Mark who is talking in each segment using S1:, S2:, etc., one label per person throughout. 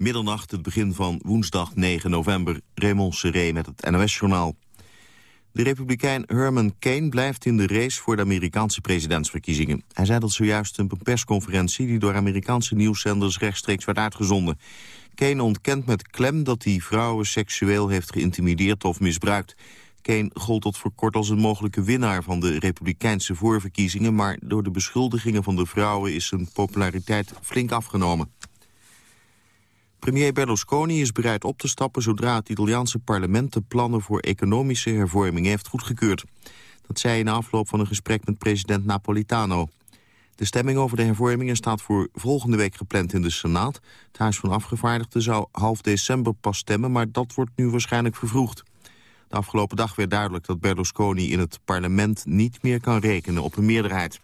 S1: Middernacht, het begin van woensdag 9 november. Raymond Seré met het NOS-journaal. De republikein Herman Kane blijft in de race voor de Amerikaanse presidentsverkiezingen. Hij zei dat zojuist op een persconferentie die door Amerikaanse nieuwszenders rechtstreeks werd uitgezonden. Kane ontkent met klem dat hij vrouwen seksueel heeft geïntimideerd of misbruikt. Kane gold tot voor kort als een mogelijke winnaar van de republikeinse voorverkiezingen... maar door de beschuldigingen van de vrouwen is zijn populariteit flink afgenomen. Premier Berlusconi is bereid op te stappen zodra het Italiaanse parlement de plannen voor economische hervorming heeft goedgekeurd. Dat zei in afloop van een gesprek met president Napolitano. De stemming over de hervormingen staat voor volgende week gepland in de Senaat. Het Huis van Afgevaardigden zou half december pas stemmen, maar dat wordt nu waarschijnlijk vervroegd. De afgelopen dag werd duidelijk dat Berlusconi in het parlement niet meer kan rekenen op een meerderheid.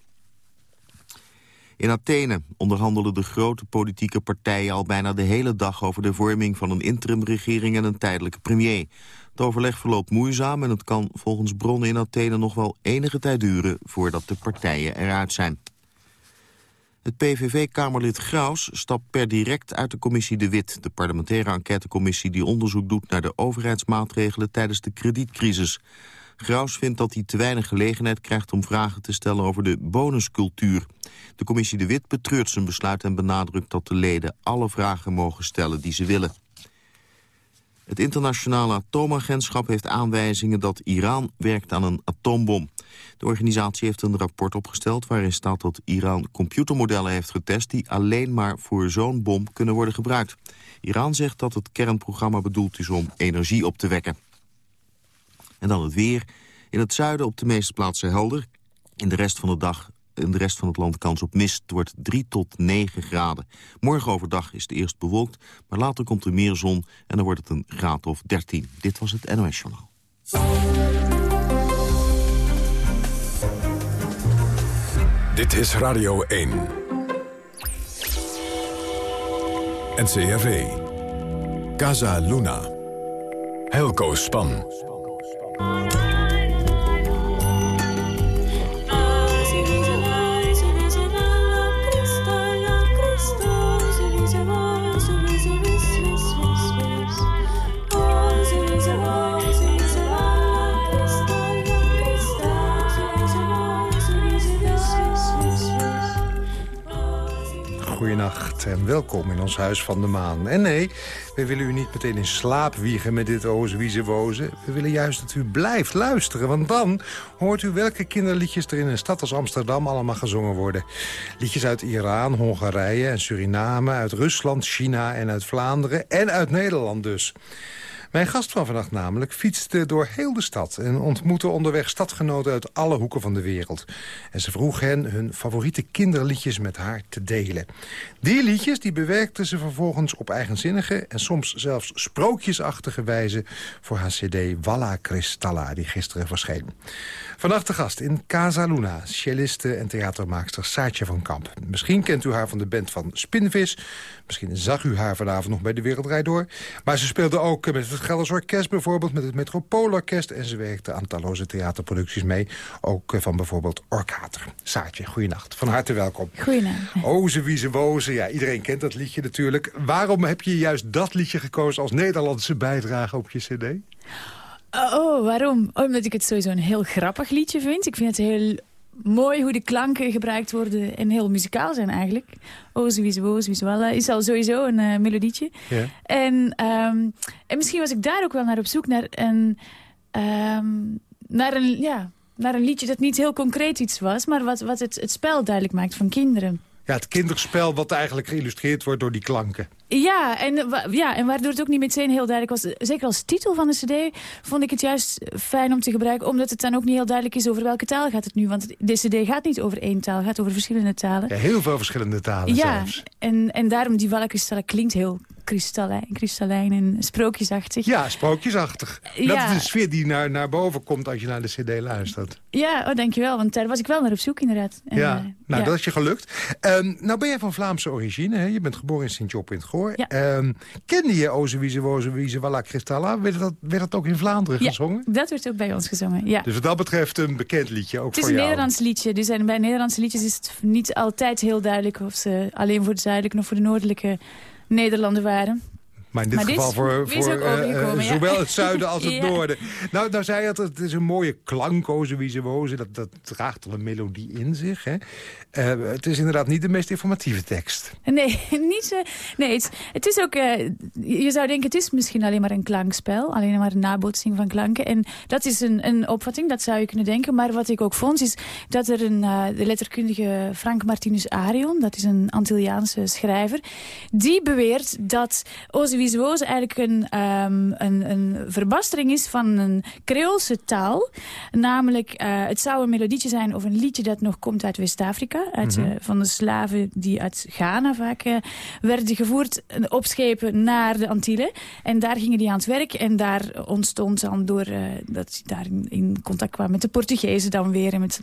S1: In Athene onderhandelen de grote politieke partijen al bijna de hele dag over de vorming van een interimregering en een tijdelijke premier. Het overleg verloopt moeizaam en het kan volgens bronnen in Athene nog wel enige tijd duren voordat de partijen eruit zijn. Het PVV-kamerlid Graus stapt per direct uit de commissie De Wit... de parlementaire enquêtecommissie die onderzoek doet naar de overheidsmaatregelen tijdens de kredietcrisis. Graus vindt dat hij te weinig gelegenheid krijgt om vragen te stellen over de bonuscultuur. De commissie De Wit betreurt zijn besluit en benadrukt dat de leden alle vragen mogen stellen die ze willen. Het internationale atoomagentschap heeft aanwijzingen dat Iran werkt aan een atoombom. De organisatie heeft een rapport opgesteld waarin staat dat Iran computermodellen heeft getest die alleen maar voor zo'n bom kunnen worden gebruikt. Iran zegt dat het kernprogramma bedoeld is om energie op te wekken. En dan het weer. In het zuiden op de meeste plaatsen helder. In de rest van de dag in de rest van het land kans op mist. Het wordt 3 tot 9 graden. Morgen overdag is het eerst bewolkt, maar later komt er meer zon... en dan wordt het een graad of 13. Dit was het NOS Journaal.
S2: Dit is Radio 1. NCRV. Casa Luna. Helco Span.
S3: En welkom in ons Huis van de Maan. En nee, we willen u niet meteen in slaap wiegen met dit oze wie ze wozen. We willen juist dat u blijft luisteren, want dan hoort u welke kinderliedjes er in een stad als Amsterdam allemaal gezongen worden. Liedjes uit Iran, Hongarije en Suriname, uit Rusland, China en uit Vlaanderen en uit Nederland dus. Mijn gast van vannacht namelijk fietste door heel de stad... en ontmoette onderweg stadgenoten uit alle hoeken van de wereld. En ze vroeg hen hun favoriete kinderliedjes met haar te delen. Die liedjes die bewerkte ze vervolgens op eigenzinnige... en soms zelfs sprookjesachtige wijze voor haar cd Walla Cristalla... die gisteren verscheen. Vannacht de gast in Casa Luna, celliste en theatermaakster Saatje van Kamp. Misschien kent u haar van de band van Spinvis. Misschien zag u haar vanavond nog bij de Wereldrijd door. Maar ze speelde ook met het Gelders Orkest bijvoorbeeld, met het Metropoolorkest. En ze werkte aan talloze theaterproducties mee. Ook van bijvoorbeeld Orkater. Saatje, goeienacht. Van harte welkom.
S4: Goeienacht.
S3: Oze, wieze, woze. Ja, iedereen kent dat liedje natuurlijk. Waarom heb je juist dat liedje gekozen als Nederlandse bijdrage op je cd?
S4: Oh, waarom? Omdat ik het sowieso een heel grappig liedje vind. Ik vind het heel mooi hoe de klanken gebruikt worden en heel muzikaal zijn eigenlijk. Oh, sowieso, sowieso. Is al sowieso een uh, melodietje. Ja. En, um, en misschien was ik daar ook wel naar op zoek naar een, um, naar een, ja, naar een liedje dat niet heel concreet iets was, maar wat, wat het, het spel duidelijk maakt van kinderen.
S3: Ja, het kinderspel wat eigenlijk geïllustreerd wordt door die klanken.
S4: Ja en, ja, en waardoor het ook niet meteen heel duidelijk was. Zeker als titel van de cd vond ik het juist fijn om te gebruiken. Omdat het dan ook niet heel duidelijk is over welke taal gaat het nu. Want de cd gaat niet over één taal, het gaat over verschillende talen.
S3: Ja, heel veel verschillende talen
S4: ja,
S3: zelfs.
S4: En, en daarom die Walkenstallen klinkt heel kristallijn, kristallijn en sprookjesachtig.
S3: Ja, sprookjesachtig. Ja. Dat is de sfeer die naar, naar boven komt als je naar de cd luistert.
S4: Ja, oh, dankjewel, want daar was ik wel naar op zoek inderdaad.
S3: ja, uh, nou dat is je gelukt. Um, nou ben jij van Vlaamse origine, hè? je bent geboren in Sint-Job in het Goor. Ja. Um, kende je Oze Wiese Woze Wiese Walla Cristalla? Werd dat, werd dat ook in Vlaanderen
S4: ja,
S3: gezongen?
S4: dat werd ook bij ons gezongen, ja.
S3: Dus wat dat betreft een bekend liedje, ook
S4: voor jou?
S3: Het
S4: is een Nederlands liedje, dus bij Nederlandse liedjes is het niet altijd heel duidelijk... of ze alleen voor de zuidelijke of voor de noordelijke Nederlanden waren.
S3: Maar in dit
S4: Maar dit
S3: geval voor, voor eh, eh,
S4: ja.
S3: zowel het zuiden als het
S4: Ja.
S3: noorden. Nou, nou zei je dat het is een mooie klank, o, wie ze wozen. Dat, dat draagt al een melodie in zich. Hè? Eh, het is inderdaad niet de meest informatieve tekst.
S4: Nee, niet zo. Nee, het, het is ook. je zou denken, het is misschien alleen maar een klankspel. Alleen maar een nabootsing van klanken. En dat is een, een opvatting, dat zou je kunnen denken. Maar wat ik ook vond, is dat er een, de letterkundige Frank Martinus Arion, dat is een Antilliaanse schrijver, die beweert dat Ozewieswoze eigenlijk een, ehm, een, een verbastering is van een Creoolse taal. Namelijk, eh, het zou een melodietje zijn of een liedje dat nog komt uit West-Afrika. uit, eh, van de slaven die uit Ghana vaak eh, werden gevoerd op schepen naar de Antillen. En daar gingen die aan het werk. En daar ontstond dan door dat ze daar in, in contact kwamen met de Portugezen dan weer. En met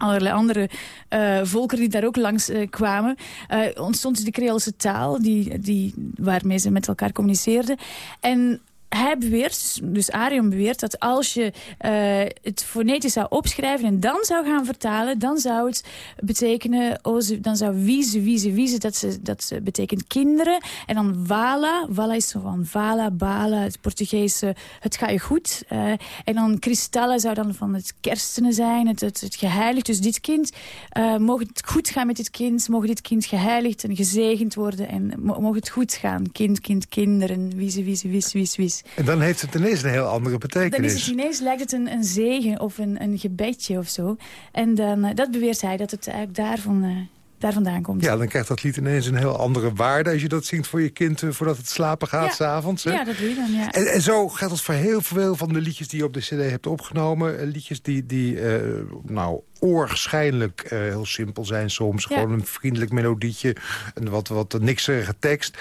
S4: allerlei andere eh, volkeren die daar ook langs eh, kwamen. eh, ontstond de Creoolse taal die, die, waarmee ze met elkaar communiceerden. En hij beweert, dus Arion beweert, dat als je eh, het fonetisch zou opschrijven en dan zou gaan vertalen, dan zou het betekenen, oh, dan zou wieze, wieze, wieze, dat, ze, dat betekent kinderen. En dan vala, vala is van vala, bala, het Portugese, het ga je goed. Eh, en dan kristallen zou dan van het kerstenen zijn, het, het, geheiligd. Dus dit kind, eh mogen het goed gaan met dit kind, mogen dit kind geheiligd en gezegend worden en mo- mogen het goed gaan. Kind, kind, kinderen, wieze, wieze, wies, wies.
S3: En dan heeft het ineens een heel andere
S4: Dan
S3: betekenis.
S4: is het ineens lijkt het een, een zegen of een, een gebedje of zo. En dan, eh, dat beweert hij, dat het eigenlijk daarvan, eh, daar vandaan komt.
S3: Ja, dan krijgt dat lied ineens een heel andere waarde... als je dat zingt voor je kind eh, voordat het slapen gaat
S4: Ja.
S3: s'avonds.
S4: Ja, dat doe je dan, ja.
S3: En, en zo gaat het voor heel veel van de liedjes die je op de cd hebt opgenomen. Eh, Liedjes die, die eh, nou, oorschijnlijk heel simpel zijn soms.
S4: Ja.
S3: Gewoon een vriendelijk melodietje, een wat, wat nikserige tekst.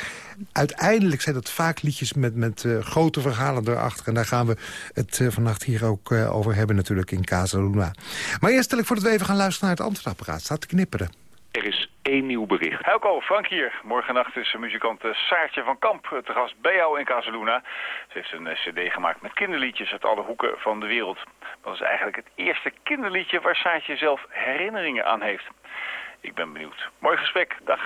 S3: Uiteindelijk zijn dat vaak liedjes met, met grote verhalen erachter. En daar gaan we het eh, vannacht hier ook over hebben natuurlijk in Casa Luna. Maar eerst stel ik voor dat we even gaan luisteren naar het antwoordapparaat. Staat te knipperen.
S5: Er is één nieuw bericht. Helco, Frank hier. Morgennacht is muzikant eh, Saartje van Kamp eh, te gast bij jou in Casaluna. Ze heeft een eh, cd gemaakt met kinderliedjes uit alle hoeken van de wereld. Dat is eigenlijk het eerste kinderliedje waar Saartje zelf herinneringen aan heeft. Ik ben benieuwd. Mooi gesprek. Dag.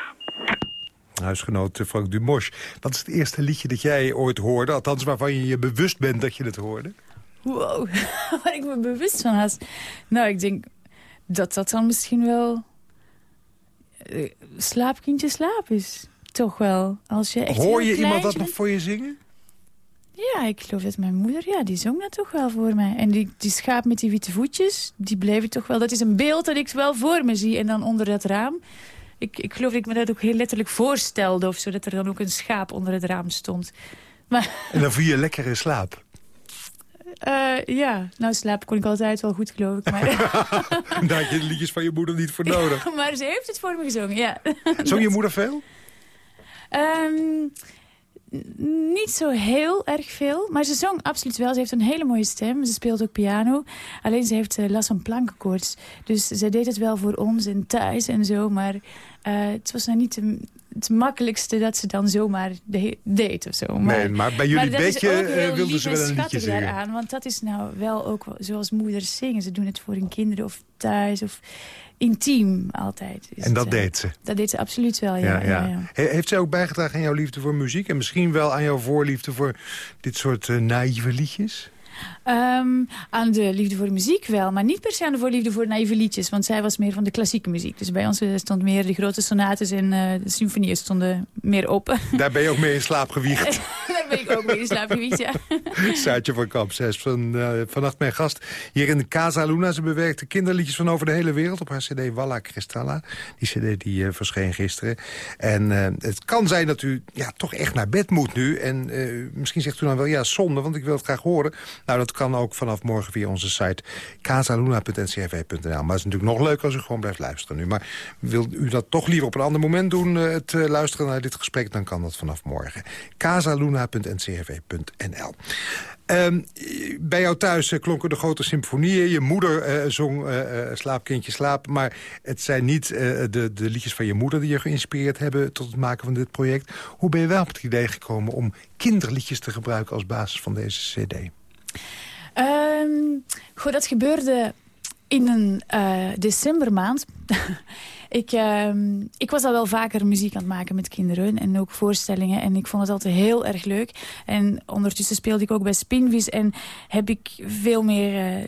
S3: Huisgenoot Frank Dumosch. Wat is het eerste liedje dat jij ooit hoorde? Althans, waarvan je je bewust bent dat je het hoorde?
S4: Wow, waar ik me bewust van was. Nou, ik denk dat dat dan misschien wel... eh, slaapkindje slaap is. Toch wel. Als je echt
S3: Hoor je iemand dat nog voor je zingen?
S4: Ja, ik geloof dat mijn moeder, ja, die zong dat toch wel voor mij. En die, die schaap met die witte voetjes, die bleven toch wel... Dat is een beeld dat ik wel voor me zie. En dan onder dat raam... Ik, ik geloof dat ik me dat ook heel letterlijk voorstelde of zo. Dat er dan ook een schaap onder het raam stond. Maar
S3: En dan viel je lekker in slaap.
S4: Eh, ja, nou slapen kon ik altijd wel goed, geloof ik. Maar,
S3: Daar had je de liedjes van je moeder niet voor nodig.
S4: maar ze heeft het voor me gezongen, ja.
S3: Zong je moeder veel?
S4: Ehm, niet zo heel erg veel, maar ze zong absoluut wel. Ze heeft een hele mooie stem. Ze speelt ook piano. Alleen ze heeft uh, last van plankenkoorts. Dus ze deed het wel voor ons en thuis en zo. Maar eh, het was nou niet de- het makkelijkste dat ze dan zomaar de- deed of zo. Maar,
S3: nee, maar bij jullie
S4: heel
S3: eh, wilden ze wel een liedje zingen.
S4: want dat is nou wel ook zoals moeders zingen. Ze doen het voor hun kinderen of thuis of intiem altijd. is
S3: En dat
S4: het, eh,
S3: deed ze.
S4: Dat deed ze absoluut wel, ja. ja, ja.
S3: He- Heeft zij ook bijgedragen aan jouw liefde voor muziek? En misschien wel aan jouw voorliefde voor dit soort eh, naïeve liedjes?
S4: Ehm, aan de liefde voor de muziek wel, maar niet per se aan de voorliefde voor naïeve liedjes. Want zij was meer van de klassieke muziek. Dus bij ons eh, stond meer de grote sonates en eh, de symfonieën stonden meer op.
S3: Daar ben je ook mee in slaap gewiegd.
S4: Daar ben ik ook mee in slaap gewiegd, ja.
S3: Saartje van Kamp, zij is van, vannacht mijn gast hier in de Casa Luna. Ze bewerkte kinderliedjes van over de hele wereld op haar cd Walla Cristalla. Die cd die verscheen gisteren. En het kan zijn dat u ja, toch echt naar bed moet nu. En misschien zegt u dan wel, ja, zonde, want ik wil het graag horen. Nou, dat kan ook vanaf morgen via onze site casaluna.ncrv.nl. Maar het is natuurlijk nog leuker als u gewoon blijft luisteren nu. Maar wil u dat toch liever op een ander moment doen, eh, het eh, luisteren naar dit gesprek... dan kan dat vanaf morgen. casaluna.ncrv.nl. Ehm, bij jou thuis eh, klonken de grote symfonieën. Je moeder zong eh, Slaapkindje slaap. Maar het zijn niet de, de liedjes van je moeder die je geïnspireerd hebben... tot het maken van dit project. Hoe ben je wel op het idee gekomen om kinderliedjes te gebruiken... als basis van deze cd?
S4: Ehm, goh, dat gebeurde in een uh, decembermaand... ik, uh, ik was al wel vaker muziek aan het maken met kinderen. En ook voorstellingen. En ik vond het altijd heel erg leuk. En ondertussen speelde ik ook bij Spinvis. En heb ik veel meer...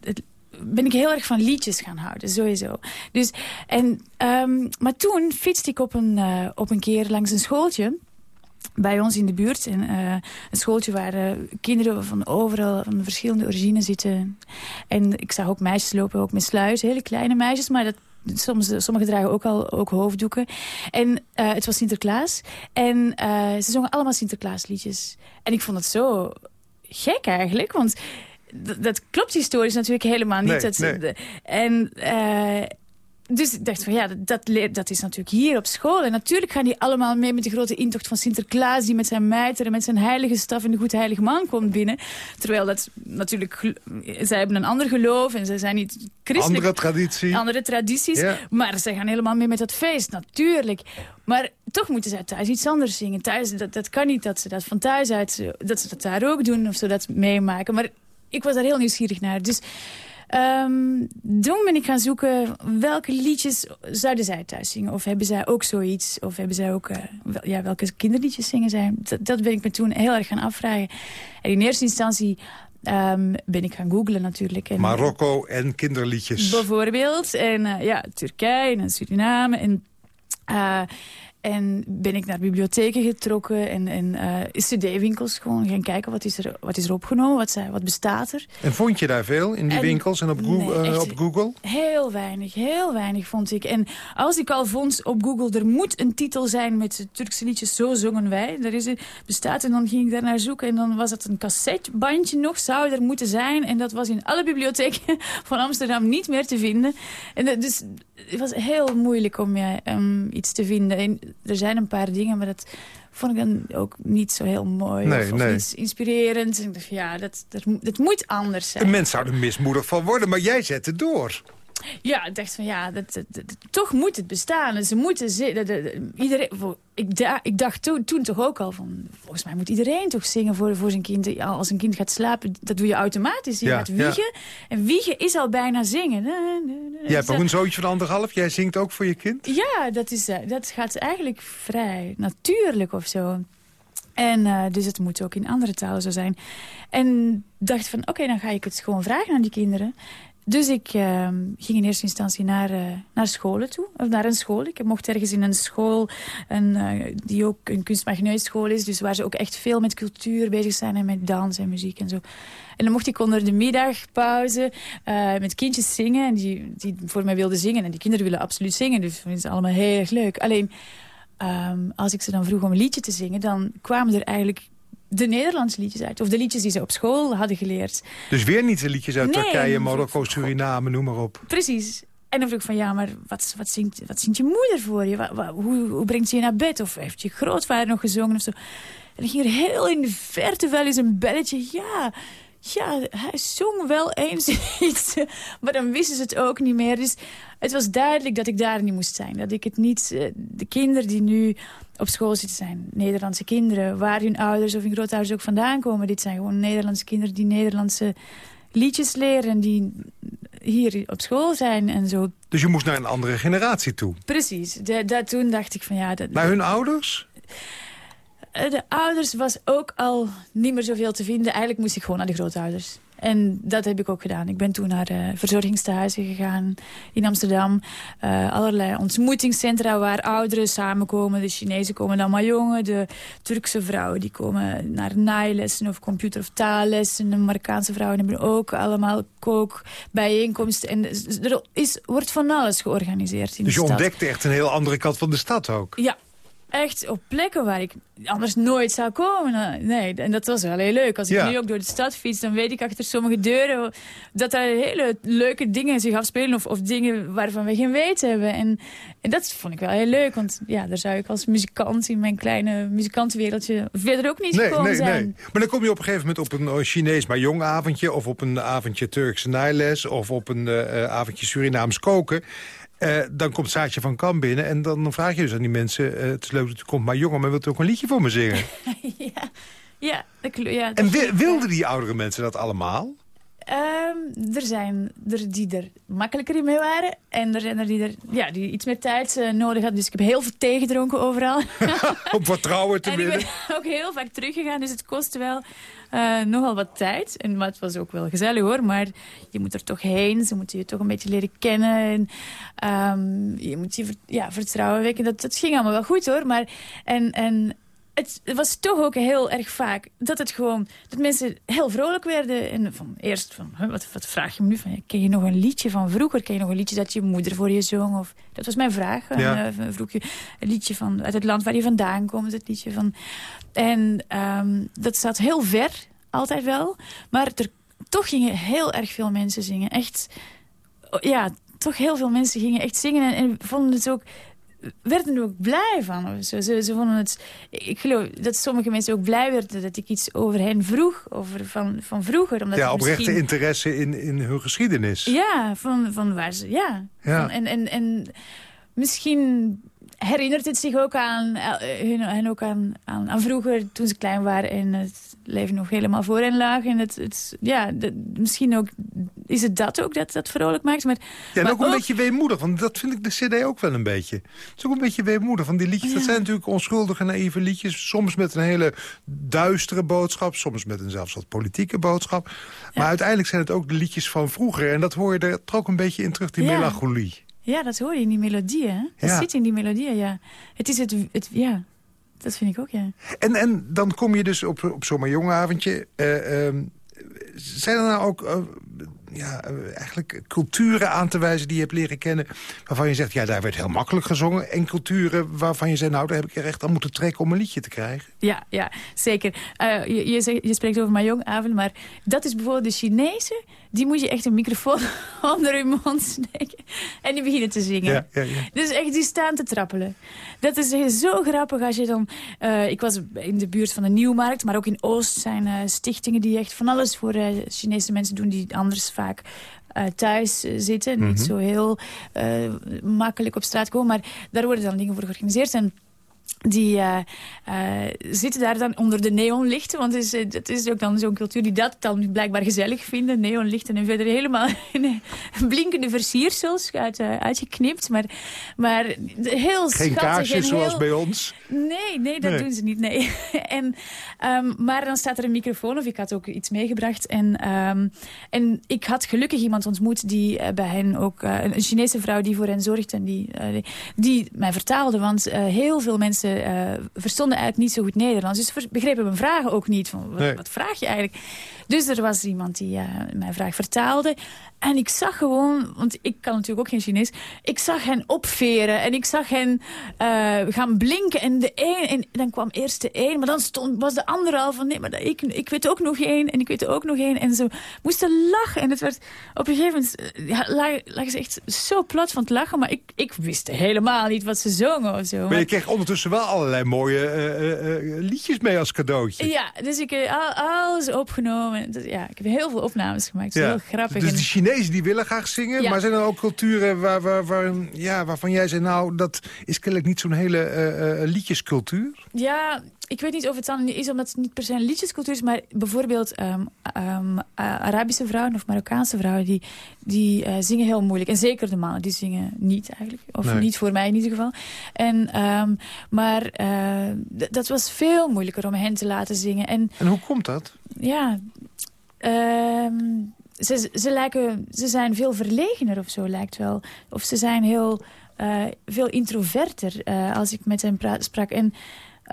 S4: Het, ben ik heel erg van liedjes gaan houden, sowieso. Dus, en, um, maar toen fietste ik op een, uh, op een keer langs een schooltje bij ons in de buurt. En, uh, een schooltje waar uh, kinderen van overal, van verschillende origines zitten. En ik zag ook meisjes lopen, ook met sluis, hele kleine meisjes. Maar dat, soms, sommigen dragen ook al ook hoofddoeken. En uh, het was Sinterklaas. En ze zongen allemaal Sinterklaasliedjes. En ik vond het zo gek eigenlijk, want dat klopt historisch natuurlijk helemaal niet.
S3: Nee,
S4: dat,
S3: nee.
S4: En dus ik dacht van ja, dat, dat, dat is natuurlijk hier op school. En natuurlijk gaan die allemaal mee met de grote intocht van Sinterklaas... die met zijn mijter en met zijn heilige staf en de goed heilige man komt binnen. Terwijl dat natuurlijk... Zij hebben een ander geloof en ze zijn niet christelijk.
S3: Andere traditie.
S4: Andere tradities.
S3: Ja.
S4: Maar ze gaan helemaal mee met dat feest, natuurlijk. Maar toch moeten zij thuis iets anders zingen. Thuis, dat, dat kan niet dat ze dat van thuis uit... dat ze dat daar ook doen of ze dat meemaken. Maar ik was daar heel nieuwsgierig naar. Dus... Um, toen ben ik gaan zoeken welke liedjes zouden zij thuis zingen. Of hebben zij ook zoiets? Of hebben zij ook, uh, wel, ja, welke kinderliedjes zingen zij? Dat, dat ben ik me toen heel erg gaan afvragen. En in eerste instantie um, ben ik gaan googlen natuurlijk. En,
S3: Marokko en kinderliedjes.
S4: Bijvoorbeeld. En uh, ja, Turkije en Suriname. En, uh, en ben ik naar bibliotheken getrokken en, en uh, cd-winkels gewoon gaan kijken wat is, er, wat is er opgenomen, wat, wat bestaat er.
S3: En vond je daar veel in die
S4: en,
S3: winkels en op, Google,
S4: nee,
S3: uh, op Google?
S4: Heel weinig, heel weinig vond ik. En als ik al vond op Google, er moet een titel zijn met Turkse liedjes, zo zongen wij. Er is, bestaat en dan ging ik daar naar zoeken en dan was het een cassettebandje nog, zou er moeten zijn. En dat was in alle bibliotheken van Amsterdam niet meer te vinden. En dat, dus het was heel moeilijk om ja, um, iets te vinden. En er zijn een paar dingen, maar dat vond ik dan ook niet zo heel mooi.
S3: Nee,
S4: of, of
S3: nee.
S4: niet inspirerend. En ik dacht, ja, dat, dat, dat moet anders zijn.
S3: Een mens zou er mismoedig van worden, maar jij zet het door.
S4: Ja, ik dacht van ja, dat, dat, dat, toch moet het bestaan. Ze moeten zitten. Iedereen, ik, da, ik dacht toen, toen toch ook al van, volgens mij moet iedereen toch zingen voor, voor zijn kind. Ja, als een kind gaat slapen, dat doe je automatisch. Je
S3: Ja,
S4: gaat wiegen. En wiegen is al bijna zingen.
S3: Jij hebt ook een zoontje van anderhalf, jij zingt ook voor je kind?
S4: Ja, dat, is, uh, dat gaat eigenlijk vrij natuurlijk of zo. En uh, dus het moet ook in andere talen zo zijn. En dacht van, oké, okay, dan ga ik het gewoon vragen aan die kinderen. Dus ik uh, ging in eerste instantie naar, uh, naar scholen toe, of naar een school. Ik mocht ergens in een school, een, uh, die ook een kunstmagneus-school is... dus waar ze ook echt veel met cultuur bezig zijn en met dans en muziek en zo. En dan mocht ik onder de middagpauze uh, met kindjes zingen... En die, die voor mij wilden zingen. En die kinderen willen absoluut zingen, dus dat ze allemaal heel erg leuk. Alleen, um, als ik ze dan vroeg om een liedje te zingen... dan kwamen er eigenlijk de Nederlandse liedjes uit. Of de liedjes die ze op school hadden geleerd.
S3: Dus weer niet de liedjes uit
S4: Nee,
S3: Turkije, Marokko, Suriname, noem maar op.
S4: Precies. En dan vroeg ik van, ja, maar wat, wat, zingt, wat zingt je moeder voor je? Wat, wat, hoe, hoe brengt ze je naar bed? Of heeft je grootvader nog gezongen of zo? En dan ging er heel in de verte wel eens een belletje. Ja, ja, hij zong wel eens iets. Maar dan wisten ze het ook niet meer. Dus het was duidelijk dat ik daar niet moest zijn. Dat ik het niet... De kinderen die nu op school zitten zijn Nederlandse kinderen. Waar hun ouders of hun grootouders ook vandaan komen. Dit zijn gewoon Nederlandse kinderen die Nederlandse liedjes leren. Die hier op school zijn en zo.
S3: Dus je moest naar een andere generatie toe?
S4: Precies. De, dat, toen dacht ik van ja... Dat,
S3: naar hun ouders?
S4: De ouders was ook al niet meer zoveel te vinden. Eigenlijk moest ik gewoon naar de grootouders. En dat heb ik ook gedaan. Ik ben toen naar uh, verzorgingstehuizen gegaan in Amsterdam. Uh, allerlei ontmoetingscentra waar ouderen samenkomen. De Chinezen komen dan maar jongen. De Turkse vrouwen die komen naar naaillessen of computer- of taallessen. De Marokkaanse vrouwen hebben ook allemaal kookbijeenkomsten. En er is, wordt van alles georganiseerd in
S3: Dus
S4: de
S3: je
S4: stad.
S3: ontdekte echt een heel andere kant van de stad ook?
S4: Ja, echt op plekken waar ik anders nooit zou komen. Nee, en dat was wel heel leuk. Als ik
S3: Ja.
S4: nu ook door de stad fiets, dan weet ik achter sommige deuren... dat er hele leuke dingen zich afspelen of, of dingen waarvan we geen weet hebben. En, en dat vond ik wel heel leuk, want ja, daar zou ik als muzikant... in mijn kleine muzikantenwereldje verder ook niet
S3: Nee,
S4: gekomen
S3: nee,
S4: zijn.
S3: nee. Maar dan kom je op een gegeven moment op een eh, Chinees maar jong avondje... of op een avondje Turkse naailes... of op een uh, avondje Surinaams koken... Uh, dan komt Saatje van Kam binnen en dan vraag je dus aan die mensen... Uh, het is leuk dat u komt, maar jongen, maar wilt u ook een liedje voor me zingen?
S4: ja, ja, dat, ja, dat
S3: en wi wilden die oudere mensen dat allemaal?
S4: Ehm, er zijn er die er makkelijker in mee waren. En er zijn er die, er, ja, die iets meer tijd uh, nodig hadden. Dus ik heb heel veel thee gedronken overal.
S3: Om vertrouwen te winnen.
S4: En ik ben ook heel vaak teruggegaan. Dus het kostte wel uh, nogal wat tijd. En het was ook wel gezellig hoor. Maar je moet er toch heen. Ze moeten je toch een beetje leren kennen. En, um, je moet je ja, vertrouwen wekken. Dat, dat ging allemaal wel goed hoor. Maar, en, en het was toch ook heel erg vaak dat het gewoon dat mensen heel vrolijk werden. En van eerst van, wat, wat vraag je me nu van? Ken je nog een liedje van vroeger? Ken je nog een liedje dat je moeder voor je zong? Of, dat was mijn vraag. Ja. Een, vroeg je een liedje van uit het land waar je vandaan komt. Het liedje van. En um, dat zat heel ver, altijd wel. Maar er, toch gingen heel erg veel mensen zingen. Echt, ja, toch heel veel mensen gingen echt zingen en, en vonden het ook werden er ook blij van. Ze, ze, ze, vonden het, ik geloof dat sommige mensen ook blij werden dat ik iets over hen vroeg. Over van, van vroeger. Omdat
S3: ja, oprechte misschien... interesse in, in hun geschiedenis.
S4: Ja, van, van waar ze... Ja. ja. Van, en, en, en misschien herinnert het zich ook aan, hen, eh, hen ook aan, aan, aan, vroeger, toen ze klein waren en het leven nog helemaal voor hen lag. En het, het, ja, misschien ook, is het dat ook dat dat vrolijk maakt. Maar,
S3: ja, en ook een beetje weemoedig, want dat vind ik de cd ook wel een beetje. Het is ook een beetje weemoedig, want die liedjes, dat zijn natuurlijk onschuldige, naïeve liedjes. Soms met een hele duistere boodschap, soms met een zelfs wat politieke boodschap. Maar uiteindelijk zijn het ook de liedjes van vroeger. En dat hoor je er ook een beetje in terug, die melancholie.
S4: Ja, dat hoor je in die melodieën. Dat zit in die melodieën, ja. Het is het, het, ja, dat vind ik ook, ja.
S3: En, en dan kom je dus op, op zo'n jongavondje. Uh, zijn er nou ook uh, ja, eigenlijk culturen aan te wijzen die je hebt leren kennen... waarvan je zegt, ja, daar werd heel makkelijk gezongen... en culturen waarvan je zegt, nou, daar heb ik er echt aan moeten trekken om een liedje te krijgen?
S4: Ja, ja zeker. Uh, je, je, je, spreekt over Mahjong-avond, maar dat is bijvoorbeeld de Chinese die moet je echt een microfoon onder je mond steken. En die beginnen te zingen. Ja, ja, ja. Dus echt, die staan te trappelen. Dat is zo grappig als je dan... Uh, ik was in de buurt van de Nieuwmarkt, maar ook in Oost zijn uh, stichtingen die echt van alles voor Chinese mensen doen die anders vaak thuis zitten. Niet mhm. zo heel makkelijk op straat komen, maar daar worden dan dingen voor georganiseerd. En die uh, uh, zitten daar dan onder de neonlichten. Want het is, eh, is ook dan zo'n cultuur die dat dan blijkbaar gezellig vinden. Neonlichten en verder helemaal blinkende versiersels uit, uitgeknipt. Maar, maar heel
S3: Geen kaarsjes zoals bij ons?
S4: Nee, nee dat doen ze niet. Nee. en, um, maar dan staat er een microfoon of ik had ook iets meegebracht. En, um, en ik had gelukkig iemand ontmoet die bij hen ook... een Chinese vrouw die voor hen zorgt en die, die mij vertaalde. Want heel veel mensen uh, verstonden eigenlijk niet zo goed Nederlands. Dus begrepen mijn vragen ook niet. Van, wat, wat vraag je eigenlijk? Dus er was iemand die uh, mijn vraag vertaalde. En ik zag gewoon, want ik kan natuurlijk ook geen Chinees. Ik zag hen opveren en ik zag hen uh, gaan blinken. En, de een, en dan kwam eerst de een, maar dan stond, was de andere al van... nee, maar ik, ik weet ook nog één en ik weet ook nog één. En ze moesten lachen. En het werd op een gegeven moment... Ja, lag, ze echt zo plat van het lachen. Maar ik, ik wist helemaal niet wat ze zongen of zo.
S3: Maar je kreeg ondertussen wel allerlei mooie uh, uh, liedjes mee als cadeautje.
S4: Ja, dus ik heb al, alles opgenomen. Dus, ja, ik heb heel veel opnames gemaakt. Ja. Heel grappig.
S3: Dus de Chinezen die willen graag zingen. Maar zijn er ook culturen waar, waar, waar, ja, waarvan jij zei... nou, dat is kennelijk niet zo'n hele liedjescultuur?
S4: Ja, ik weet niet of het dan is omdat het niet per se een liedjescultuur is... maar bijvoorbeeld um, um, Arabische vrouwen of Marokkaanse vrouwen... die, die uh, zingen heel moeilijk. En zeker de mannen, die zingen niet eigenlijk. Of niet voor mij in ieder geval. En, um, maar uh, dat was veel moeilijker om hen te laten zingen. En,
S3: en hoe komt dat?
S4: Ja... ze, ze, lijken, ze zijn veel verlegener of zo, lijkt wel. Of ze zijn heel... Veel introverter als ik met hen sprak. En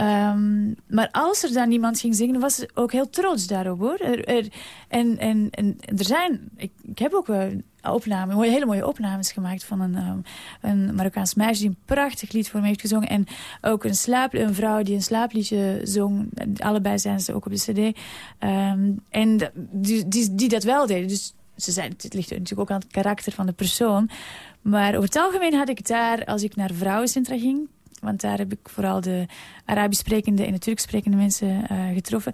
S4: Um, maar als er dan iemand ging zingen, was ze ook heel trots daarop, hoor. Er, er, en, en, en er zijn... Ik, heb ook een opname, hele mooie opnames gemaakt van een, um, een Marokkaans meisje... die een prachtig lied voor me heeft gezongen. En ook een, slaap, een vrouw die een slaapliedje zong. Allebei zijn ze ook op de cd. Um, en die, die, dat wel deden. Dus ze zijn, het ligt natuurlijk ook aan het karakter van de persoon. Maar over het algemeen had ik daar, als ik naar vrouwencentra ging want daar heb ik vooral de Arabisch sprekende en de Turks sprekende mensen uh, getroffen.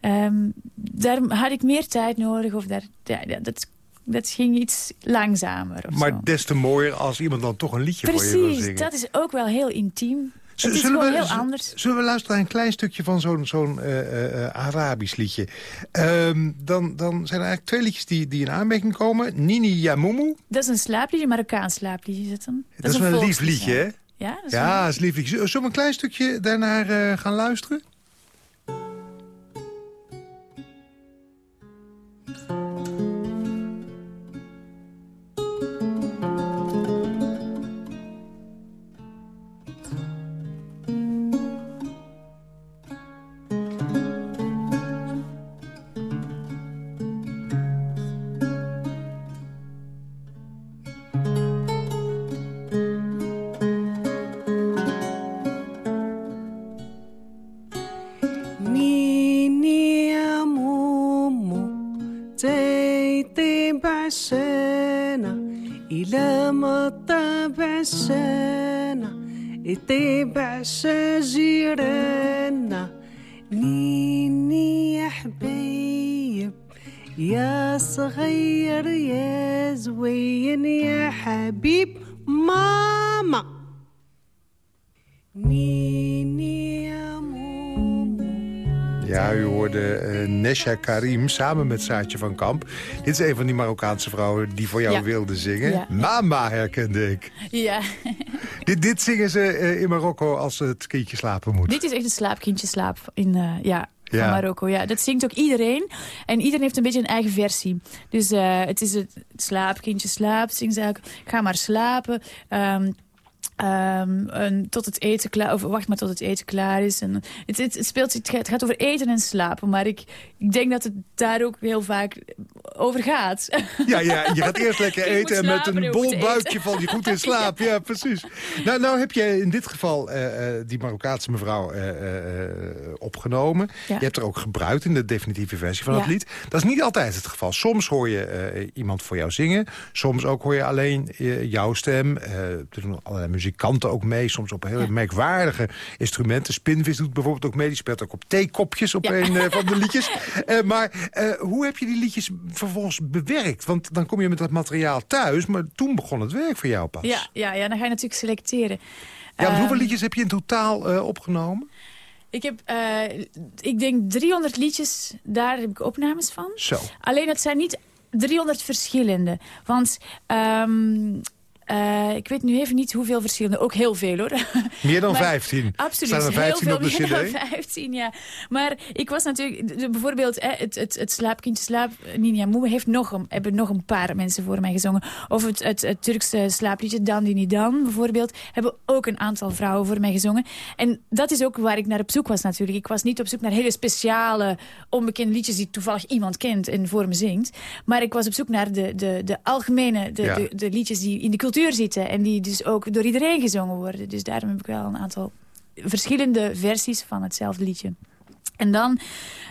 S4: Um, daar had ik meer tijd nodig. Of daar, ja, dat, dat ging iets langzamer.
S3: maar des te mooier als iemand dan toch een liedje
S4: Precies,
S3: voor je wil zingen.
S4: dat is ook wel heel intiem. Het is
S3: zullen
S4: gewoon
S3: we,
S4: heel
S3: z-
S4: anders.
S3: Zullen we luisteren naar een klein stukje van zo'n zo'n eh, eh, eh, Arabisch liedje? Ehm, dan, dan zijn er eigenlijk twee liedjes die, die in aanmerking komen. Nini Yamumu.
S4: Dat is een slaapliedje, Marokkaans slaapliedje is het dan.
S3: Dat, is een lief liedje,
S4: ja.
S3: hè?
S4: Ja, dat is
S3: Ja, is lief. Zullen we een klein stukje daarnaar eh, gaan luisteren?
S6: إلى مطاب عشانا عشا شجيرنا نيني يا حبيب يا صغير يا زوين يا حبيب ماما. نيني
S3: Ja, u hoorde eh Nesha Karim samen met Saartje van Kamp. Dit is een van die Marokkaanse vrouwen die voor jou
S4: Ja.
S3: wilde zingen.
S4: Ja.
S3: Mama herkende ik.
S4: Ja,
S3: Dit, dit zingen ze eh, in Marokko als het kindje slapen moet.
S4: dit is echt een slaapkindje slaap in, eh, ja, van. Marokko. Ja, dat zingt ook iedereen. En iedereen heeft een beetje een eigen versie. Dus het is het slaapkindje slaap. Zingen ze eigenlijk, ga maar slapen. Ehm, en tot het eten klaar, of wacht maar tot het eten klaar is. En het, het, het speelt, het gaat, het gaat over eten en slapen. Maar ik, ik denk dat het daar ook heel vaak over gaat.
S3: Ja, ja, je gaat eerst lekker eten en met een bol buikje val je goed in slaap. Ja, precies. Nou, nou heb je in dit geval eh, eh, die Marokkaanse mevrouw eh, opgenomen.
S4: Ja.
S3: Je hebt er ook gebruikt in de definitieve versie van het lied. Dat is niet altijd het geval. Soms hoor je iemand voor jou zingen. Soms ook hoor je alleen jouw stem. Er doen allerlei muzikanten ook mee. Soms op hele
S4: Ja.
S3: merkwaardige instrumenten. Spinvis doet bijvoorbeeld ook mee. Die speelt ook op theekopjes op
S4: Ja.
S3: een eh, van de liedjes. Eh, maar eh, hoe heb je die liedjes vervolgens bewerkt? Want dan kom je met dat materiaal thuis. Maar toen begon het werk voor jou pas.
S4: Ja, ja, ja, dan ga je natuurlijk selecteren.
S3: Ja, hoeveel
S4: Ehm,
S3: liedjes heb je in totaal opgenomen?
S4: Ik heb, ik denk 300 liedjes, daar heb ik opnames van.
S3: Zo.
S4: Alleen het zijn niet 300 verschillende. Want ehm, eh, ik weet nu even niet hoeveel verschillende. Ook heel veel hoor.
S3: Meer dan
S4: Maar
S3: 15.
S4: Absoluut.
S3: Staan er 15
S4: heel
S3: op de
S4: veel meer dan 15, ja. Maar ik was natuurlijk... bijvoorbeeld hè, het, het, het Slaapkindje Slaap... Nina Moe heeft nog een, hebben nog een paar mensen voor mij gezongen. Of het, het, het Turkse slaapliedje Dan Dini Dan bijvoorbeeld... hebben ook een aantal vrouwen voor mij gezongen. En dat is ook waar ik naar op zoek was natuurlijk. Ik was niet op zoek naar hele speciale, onbekende liedjes... die toevallig iemand kent en voor me zingt. Maar ik was op zoek naar de, de, de algemene... De,
S3: Ja.
S4: de, de liedjes die in de cultuur zitten... en die dus ook door iedereen gezongen worden. Dus daarom heb ik wel een aantal verschillende versies van hetzelfde liedje. En dan,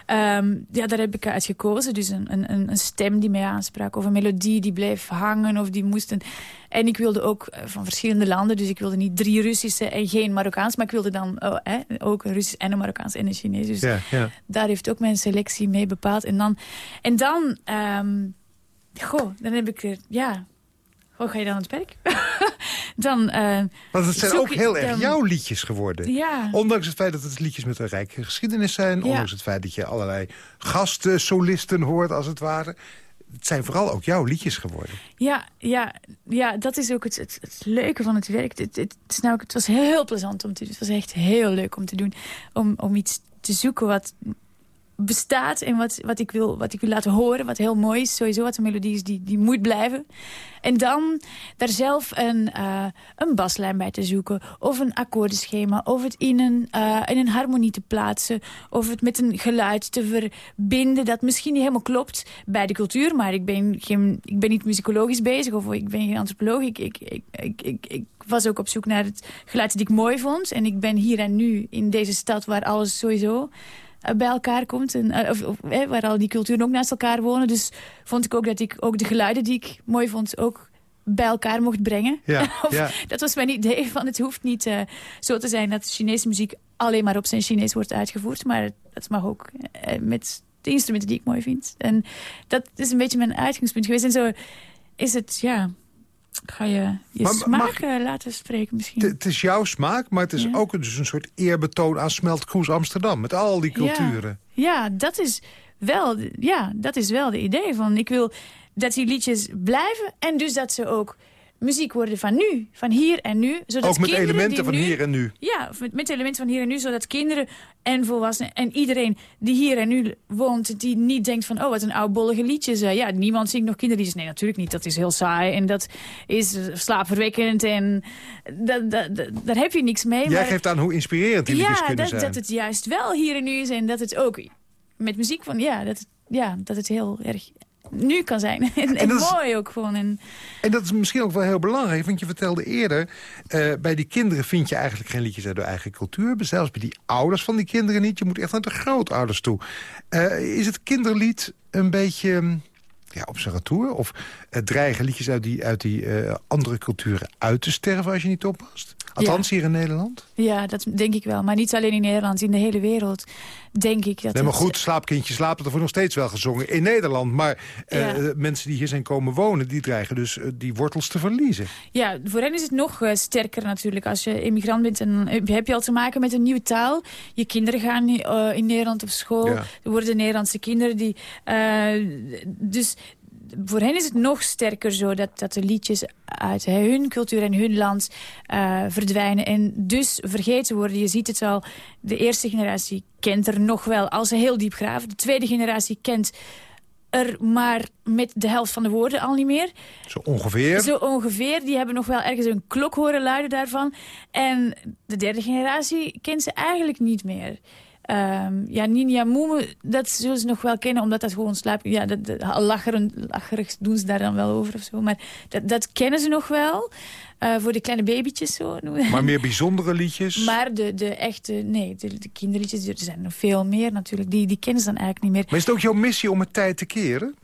S4: ehm, ja, daar heb ik uit gekozen. Dus een, een, een stem die mij aansprak. Of een melodie die bleef hangen. Of die moesten... En ik wilde ook eh, van verschillende landen. Dus ik wilde niet drie Russische en geen Marokkaans. Maar ik wilde dan oh, ook een Russisch en een Marokkaans en een Chinees. Dus
S3: Ja, ja.
S4: daar heeft ook mijn selectie mee bepaald. En dan, en dan, ehm, goh, dan heb ik er, ja, hoe ga je dan aan het werk? dan, eh,
S3: Want het zijn ook heel erg
S4: dan-
S3: jouw liedjes geworden.
S4: ja.
S3: Ondanks het feit dat het liedjes met een rijke geschiedenis zijn.
S4: Ja.
S3: Ondanks het feit dat je allerlei gastensolisten hoort als het ware. Het zijn vooral ook jouw liedjes geworden.
S4: Ja, ja, ja, dat is ook het, het, het leuke van het werk. Het, het, is nou, het was heel plezant om te doen. Het was echt heel leuk om te doen. Om, om iets te zoeken wat bestaat en wat, wat, ik wil, wat ik wil laten horen. Wat heel mooi is. Sowieso wat een melodie is die, die moet blijven. En dan daar zelf een, eh, een baslijn bij te zoeken. Of een akkoordenschema. Of het in een, eh, in een harmonie te plaatsen. Of het met een geluid te verbinden. Dat misschien niet helemaal klopt bij de cultuur. Maar ik ben, geen, ik ben niet muzikologisch bezig. Of ik ben geen antropoloog. Ik, ik, ik, ik, ik, ik was ook op zoek naar het geluid dat ik mooi vond. En ik ben hier en nu in deze stad waar alles sowieso bij elkaar komt. En, eh, of, of, eh, waar al die culturen ook naast elkaar wonen. Dus vond ik ook dat ik ook de geluiden die ik mooi vond... ook bij elkaar mocht brengen.
S3: Ja,
S4: Of-
S3: ja.
S4: Dat was mijn idee van het hoeft niet eh, zo te zijn... dat Chinese muziek alleen maar op zijn Chinees wordt uitgevoerd. Maar het mag ook eh, met de instrumenten die ik mooi vind. En dat is een beetje mijn uitgangspunt geweest. En zo is het, ja... Ga je je
S3: Maar
S4: smaak
S3: mag-
S4: eh, laten spreken misschien?
S3: Het is jouw smaak, maar het is
S4: Ja.
S3: ook dus een soort eerbetoon aan Smeltkroes Amsterdam. Met al die culturen.
S4: Ja, dat is wel, ja, dat is wel de idee van. Ik wil dat die liedjes blijven en dus dat ze ook muziek worden van nu, van hier en nu. Zodat
S3: ook met
S4: kinderen
S3: elementen van
S4: nu,
S3: hier en nu.
S4: Ja, met, met elementen van hier en nu, zodat kinderen en volwassenen en iedereen die hier en nu woont, die niet denkt van, oh, wat een oudbollige liedjes. eh, ja, niemand zingt nog kinderliedjes. Nee, natuurlijk niet. Dat is heel saai en dat is slaapverwekkend en dat, dat, dat- daar heb je niks mee.
S3: Jij
S4: maar-
S3: geeft aan hoe inspirerend die liedjes
S4: ja,
S3: kunnen
S4: dat,
S3: zijn.
S4: dat het juist wel hier en nu is en dat het ook met muziek van, ja, dat, het- ja, dat het heel erg nu kan zijn. En, en
S3: dat is-
S4: mooi ook gewoon. En,
S3: En dat is misschien ook wel heel belangrijk, want je vertelde eerder... eh, bij die kinderen vind je eigenlijk geen liedjes uit de eigen cultuur. Zelfs bij die ouders van die kinderen niet. Je moet echt naar de grootouders toe. Eh, is het kinderlied een beetje hm, ja, op zijn retour? Of eh, dreigen liedjes uit die, uit die andere culturen uit te sterven als je niet oppast? Althans hier in Nederland?
S4: ja, dat denk ik wel. Maar niet alleen in Nederland, in de hele wereld denk ik dat
S3: Nee, maar goed, slaapkindje slapen, dat wordt nog steeds wel gezongen in Nederland. Maar eh,
S4: Ja.
S3: mensen die hier zijn komen wonen, die dreigen dus eh, die wortels te verliezen.
S4: Ja, voor hen is het nog eh, sterker natuurlijk. Als je immigrant bent, dan heb je al te maken met een nieuwe taal. Je kinderen gaan in Nederland op school.
S3: Ja.
S4: Er worden Nederlandse kinderen die... dus voor hen is het nog sterker zo dat, dat de liedjes uit hun cultuur en hun land eh, verdwijnen. En dus vergeten worden. Je ziet het al, de eerste generatie kent er nog wel als ze heel diep graven. De tweede generatie kent er maar met de helft van de woorden al niet meer.
S3: Zo ongeveer.
S4: Zo ongeveer. Die hebben nog wel ergens een klok horen luiden daarvan. En de derde generatie kent ze eigenlijk niet meer. Ehm, ja, Ninja Moeme, dat zullen ze nog wel kennen, omdat dat gewoon slaap... Ja, dat, dat, lacherig doen ze daar dan wel over of zo. Maar dat, dat kennen ze nog wel. Eh, voor de kleine babytjes zo.
S3: Maar meer bijzondere liedjes.
S4: Maar de, de echte, nee, de, de kinderliedjes, er zijn nog veel meer natuurlijk. Die, die kennen ze dan eigenlijk niet meer.
S3: Maar is het ook jouw missie om het tijd te keren?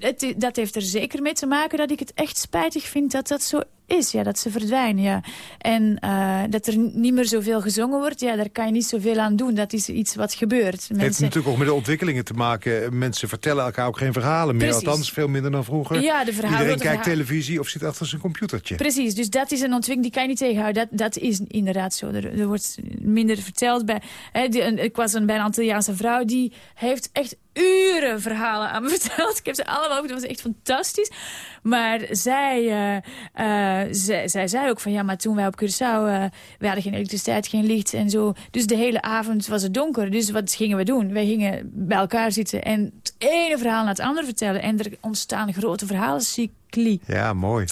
S4: Het, dat heeft er zeker mee te maken dat ik het echt spijtig vind dat dat zo is. Ja, dat ze verdwijnen, ja. En eh, dat er niet meer zoveel gezongen wordt, ja, daar kan je niet zoveel aan doen. Dat is iets wat gebeurt.
S3: Het heeft
S4: Mensen,
S3: natuurlijk ook met de ontwikkelingen te maken. Mensen vertellen elkaar ook geen verhalen meer.
S4: Precies.
S3: Althans, veel minder dan vroeger.
S4: ja, de verhalen...
S3: Iedereen
S4: de
S3: kijkt televisie of zit achter zijn computertje.
S4: Precies, dus dat is een ontwikkeling die kan je niet tegenhouden. Dat, dat is inderdaad zo. Er, er wordt minder verteld. Bij, hè, die- ik was een, bij een Antilliaanse vrouw die heeft echt uren verhalen aan me verteld. Ik heb ze allemaal ook, dat was echt fantastisch. Maar zij, eh, eh, zij, zij zei ook van ja, maar toen wij op Curaçao, eh, we hadden geen elektriciteit, geen licht en zo. Dus de hele avond was het donker. Dus wat gingen we doen? Wij gingen bij elkaar zitten en het ene verhaal naar het andere vertellen. En er ontstaan grote verhalencycli.
S3: Ja, mooi.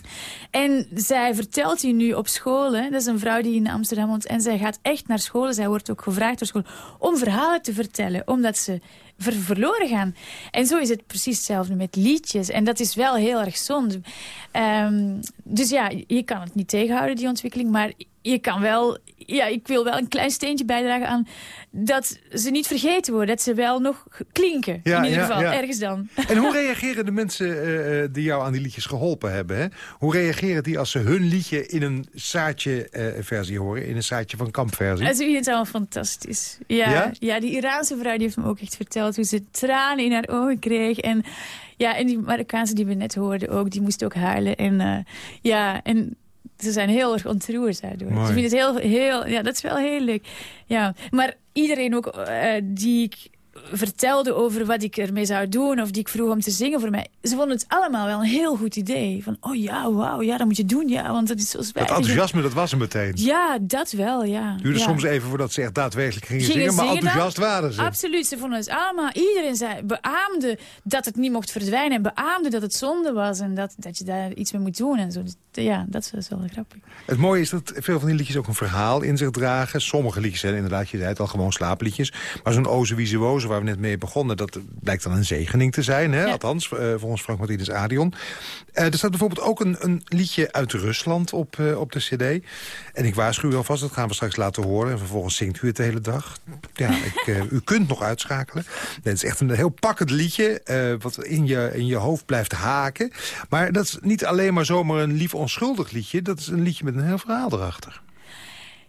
S4: En zij vertelt die nu op school. Hè. Dat is een vrouw die in Amsterdam woont. En zij gaat echt naar school. Zij wordt ook gevraagd door school om verhalen te vertellen. Omdat ze ver- verloren gaan. En zo is het precies hetzelfde met liedjes. En dat is wel heel erg zonde. Ehm, dus ja, je kan het niet tegenhouden, die ontwikkeling. Maar je kan wel... Ja, ik wil wel een klein steentje bijdragen aan... dat ze niet vergeten worden. Dat ze wel nog klinken.
S3: Ja,
S4: in ieder
S3: ja,
S4: geval,
S3: ja.
S4: ergens dan.
S3: En hoe reageren de mensen eh, eh, die jou aan die liedjes geholpen hebben? Hè? Hoe reageren die als ze hun liedje in een Saatje-versie horen? In een Saatje van Kamp-versie?
S4: En ze vindt het allemaal fantastisch. Ja,
S3: Ja?
S4: die Iraanse vrouw die heeft me ook echt verteld hoe ze tranen in haar ogen kreeg. En, ja, en die Marokkaanse die we net hoorden ook, die moest ook huilen. En, eh, ja, en ze zijn heel erg ontroerd daardoor.
S3: Mooi.
S4: Ze vinden het heel, heel, ja, dat is wel heel leuk. Ja, maar iedereen ook eh, die ik vertelde over wat ik ermee zou doen... of die ik vroeg om te zingen voor mij... ze vonden het allemaal wel een heel goed idee. Van, oh ja, wauw, ja, dat moet je doen, ja, want dat is zo
S3: Dat
S4: spijtig.
S3: enthousiasme, dat was er meteen.
S4: Ja, dat wel, ja.
S3: duurde
S4: ja.
S3: soms even voordat ze echt daadwerkelijk gingen,
S4: Gingen
S3: zingen. Maar
S4: zingen dan?
S3: enthousiast waren ze.
S4: Absoluut, ze vonden het allemaal. Iedereen zei, beaamde dat het niet mocht verdwijnen. En beaamde dat het zonde was. En dat, dat je daar iets mee moet doen. En zo. Dus, ja, dat was wel grappig.
S3: Het mooie is dat veel van die liedjes ook een verhaal in zich dragen. Sommige liedjes zijn inderdaad, je zei het al, gewoon slaapliedjes. Maar zo'n Oze Wieze Woze, waar we net mee begonnen... dat blijkt dan een zegening te zijn, hè?
S4: Ja.
S3: althans, eh, volgens Frank Martinez Adion. Eh, er staat bijvoorbeeld ook een, een liedje uit Rusland op, eh, op de cd. En ik waarschuw u alvast, dat gaan we straks laten horen. En vervolgens zingt u het de hele dag. Ja, ik, u kunt nog uitschakelen. Nee, het is echt een heel pakkend liedje... wat in je, in je hoofd blijft haken. Maar dat is niet alleen maar zomaar een lief onschuldig liedje. Dat is een liedje met een heel verhaal erachter.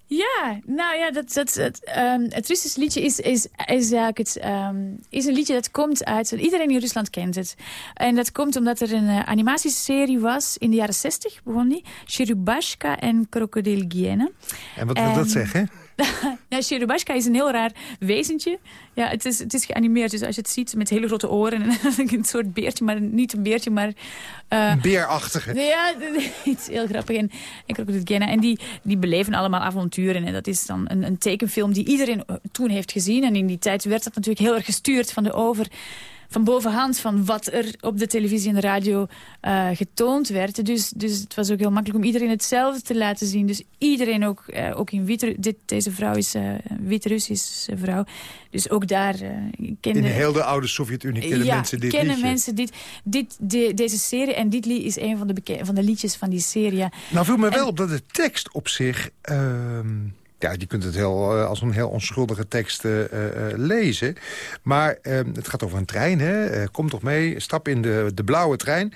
S4: Ja, nou ja, dat, dat, het, ehm, het Russische liedje is, is, is eigenlijk het, ehm, is een liedje dat komt uit... Iedereen in Rusland kent het. En dat komt omdat er een uh, animatieserie was in de jaren 60, begon die. Cherubashka en Krokodil Giene.
S3: En wat wil dat zeggen?
S4: ja, is een heel raar wezentje. Ja, het is, het is geanimeerd, dus als je het ziet met hele grote oren... en een soort beertje, maar niet een beertje, maar...
S3: Uh, beerachtige.
S4: Ja, iets heel grappig. En, en, en die, die beleven allemaal avonturen. En dat is dan een, een tekenfilm die iedereen toen heeft gezien. En in die tijd werd dat natuurlijk heel erg gestuurd van de over van bovenhand van wat er op de televisie en de radio uh, getoond werd. Dus, dus het was ook heel makkelijk om iedereen hetzelfde te laten zien. Dus iedereen ook, uh, ook in Wit dit, deze vrouw is uh, Wit-Russische vrouw. Dus ook daar
S3: kennen... In heel de oude Sovjet-Unie kennen
S4: ja,
S3: mensen dit
S4: kennen mensen dit, dit, de, deze serie. En dit lied is een van de, van de liedjes van die serie.
S3: Nou viel me wel op dat de tekst op zich... Ehm, ja, je kunt het heel, eh, als een heel onschuldige tekst uh, lezen. Maar ehm, het gaat over een trein, hè? kom toch mee, stap in de, de blauwe trein.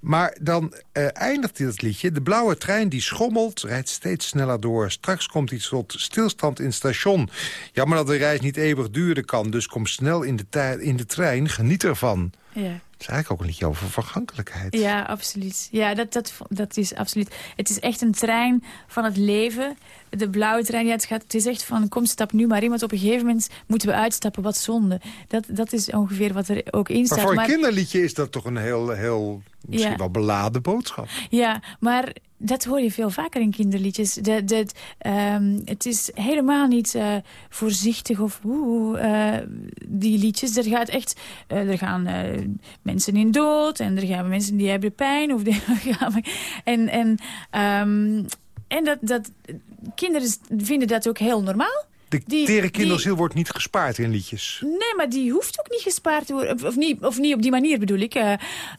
S3: Maar dan eindigt dit liedje. De blauwe trein die schommelt, rijdt steeds sneller door. Straks komt iets tot stilstand in het station. Jammer dat de reis niet eeuwig duren kan. Dus kom snel in de, in de trein, geniet ervan.
S4: Ja.
S3: Het is eigenlijk ook een liedje over vergankelijkheid.
S4: Ja, absoluut. Ja, dat, dat, dat is absoluut. Het is echt een trein van het leven. De blauwe trein, ja, het, gaat, het is echt van kom stap nu maar in. Want op een gegeven moment moeten we uitstappen, wat zonde. Dat, dat is ongeveer wat er ook in staat.
S3: Maar voor een kinderliedje is dat toch een heel, heel misschien wel beladen boodschap.
S4: Ja, maar dat hoor je veel vaker in kinderliedjes. Dat, dat, um, het is helemaal niet uh, voorzichtig of oeh, uh, die liedjes. Er gaat echt, uh, er gaan mensen in dood en er gaan mensen die hebben pijn. Of die, en en, um, en dat, dat, kinderen vinden dat ook heel normaal.
S3: De die, tere kinderziel wordt niet gespaard in liedjes.
S4: Nee, maar die hoeft ook niet gespaard te worden. Of, niet, of niet op die manier bedoel ik. Uh,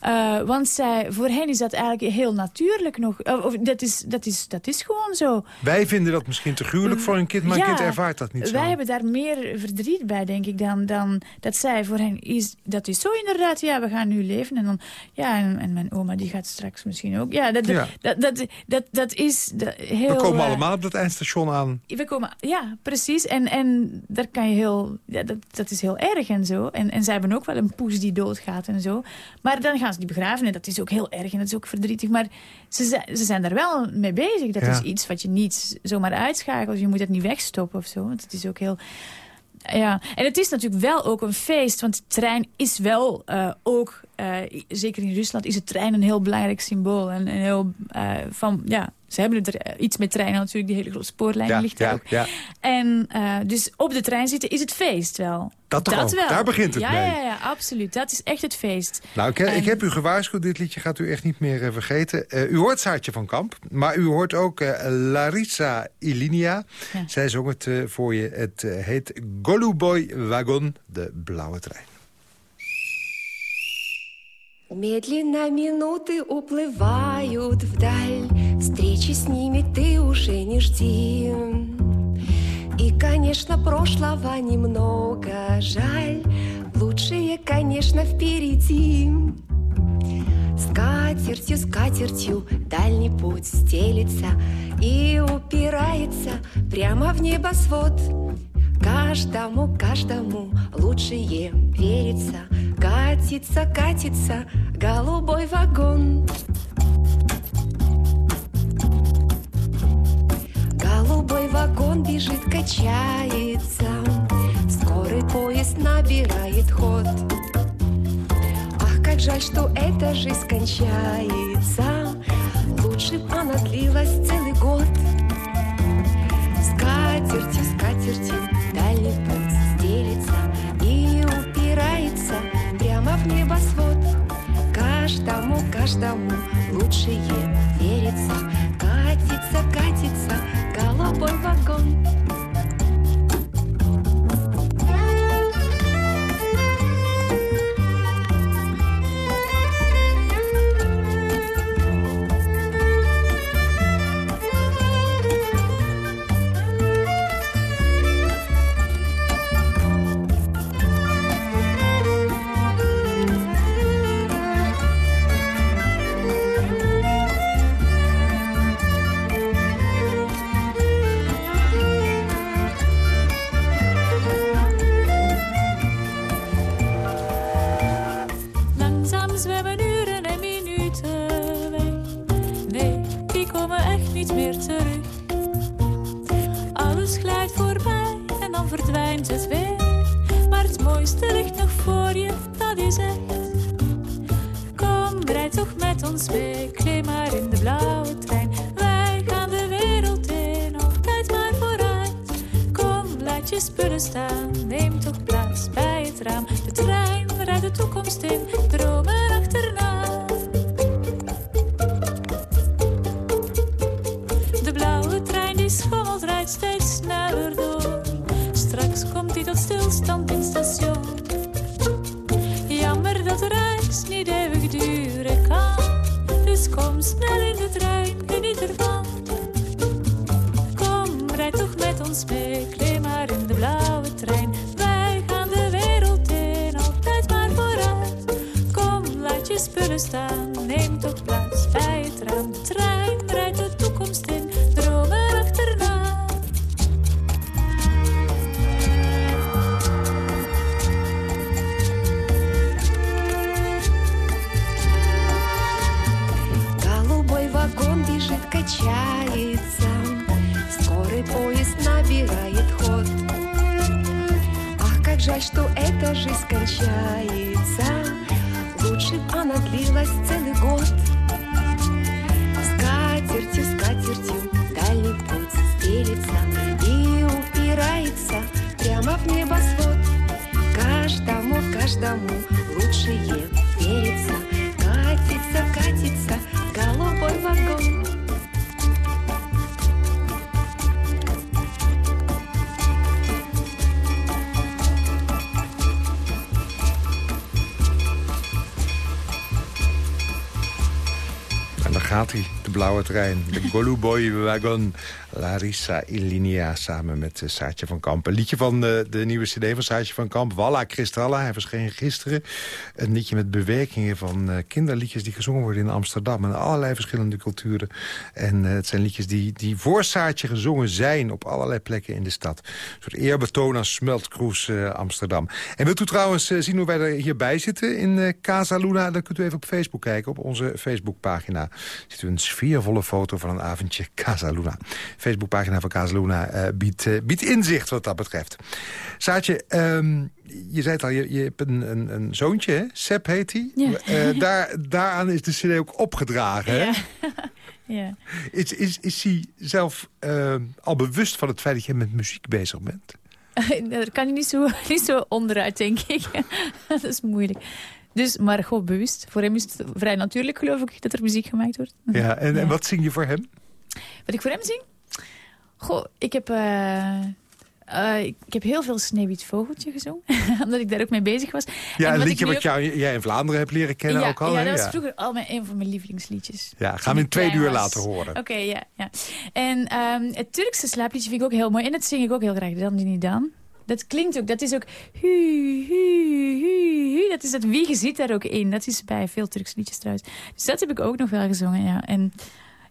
S4: uh, want zij, voor hen is dat eigenlijk heel natuurlijk nog. Of, dat, is, dat, is, dat is gewoon zo.
S3: Wij vinden dat misschien te gruwelijk voor een kind, maar een kind ervaart dat niet zo.
S4: Wij hebben daar meer verdriet bij, denk ik, dan, dan dat zij voor hen is. Dat is zo inderdaad, ja, we gaan nu leven. En dan, ja, en, en mijn oma die gaat straks misschien ook. Ja, dat, ja. dat, dat, dat, dat, is heel...
S3: We komen allemaal op dat eindstation aan.
S4: We komen, ja, precies. En, en daar kan je heel, ja, dat, dat is heel erg en zo. En, en zij hebben ook wel een poes die doodgaat en zo. Maar dan gaan ze die begraven en dat is ook heel erg en dat is ook verdrietig. Maar ze, ze zijn daar wel mee bezig. Dat is iets wat je niet zomaar uitschakelt. Je moet het niet wegstoppen of zo. Want het is ook heel... Ja, en het is natuurlijk wel ook een feest, want de trein is wel uh, ook, uh, zeker in Rusland, is de trein een heel belangrijk symbool. En een heel uh, van, ja, ze hebben er eh, iets met treinen natuurlijk, die hele grote spoorlijn
S3: ja,
S4: ligt
S3: ja,
S4: ook.
S3: Ja.
S4: En uh, dus op de trein zitten is het feest wel.
S3: Dat, dat wel. Daar begint het
S4: ja,
S3: mee.
S4: Ja, ja, absoluut. Dat is echt het feest.
S3: Nou, ik, en... ik heb u gewaarschuwd. Dit liedje gaat u echt niet meer uh, vergeten. Uh, u hoort Saartje van Kamp. Maar u hoort ook Larissa Ilinia. Zij zong het voor je. Het heet Goluboy Wagon, de blauwe trein.
S7: Медленно минуты уплывают вдаль. Встречи с ними ты уже не жди. И, конечно, прошлого немного жаль. Лучшее, конечно, впереди. Скатертью, скатертью дальний путь стелится И упирается прямо в небосвод Каждому, каждому лучшее верится. Катится, катится голубой вагон. Голубой вагон бежит, качается. Скорый поезд набирает ход. Ах, как жаль, что эта жизнь кончается. Лучше б она длилась целый год. Скатертью, скатертью стелится И упирается прямо в небосвод. Каждому, каждому лучшее верится
S4: trein trein. De
S3: Goluboy Wagon. Larissa Ilinia samen met uh, van Kamp. Een liedje van uh, de nieuwe cd van Saartje van Kamp. Walla Cristalla. Hij verscheen gisteren. Een liedje met bewerkingen van uh, kinderliedjes... die gezongen worden in Amsterdam. In allerlei verschillende culturen. En het zijn liedjes die, die voor Saartje gezongen zijn... op allerlei plekken in de stad. Een soort eerbetoon aan Smeltkroes Amsterdam. En wilt u trouwens zien hoe wij er hierbij zitten in Casa Luna? Dan kunt u even op Facebook kijken. Op onze Facebookpagina ziet u een sfeervolle foto van een avondje Casa Luna. Facebookpagina van uh, biedt, uh, biedt inzicht wat dat betreft. Saatje, um, je zei het al, je, je hebt een, een, een zoontje, hè? Sepp heet hij.
S4: Ja.
S3: Uh, daar, daaraan is de cd ook opgedragen, hè?
S4: Ja. ja.
S3: Is, is, is hij zelf al bewust van het feit dat je met muziek bezig bent?
S4: Daar kan je niet zo, niet zo onderuit, denk ik. dat is moeilijk. Dus, maar gewoon bewust. Voor hem is het vrij natuurlijk, geloof ik, dat er muziek gemaakt wordt.
S3: Ja, en, ja. en wat zing je voor hem?
S4: Wat ik voor hem zing? Goh, ik heb, uh, uh, ik heb heel veel Sneeuwwit Vogeltje gezongen. omdat ik daar ook mee bezig was.
S3: Ja, een liedje wat ook... jou, jij in Vlaanderen hebt leren kennen
S4: ja,
S3: ook al.
S4: Ja, dat was
S3: ja.
S4: vroeger al mijn, een van mijn lievelingsliedjes.
S3: Ja, gaan we in twee uur laten horen.
S4: Oké, okay, ja, ja. En um, het Turkse slaapliedje vind ik ook heel mooi. En dat zing ik ook heel graag. Dan die niet dan. Dat klinkt ook, dat is ook hu, hu. Dat is dat wiegen zit daar ook in. Dat is bij veel Turkse liedjes trouwens. Dus dat heb ik ook nog wel gezongen, ja. En,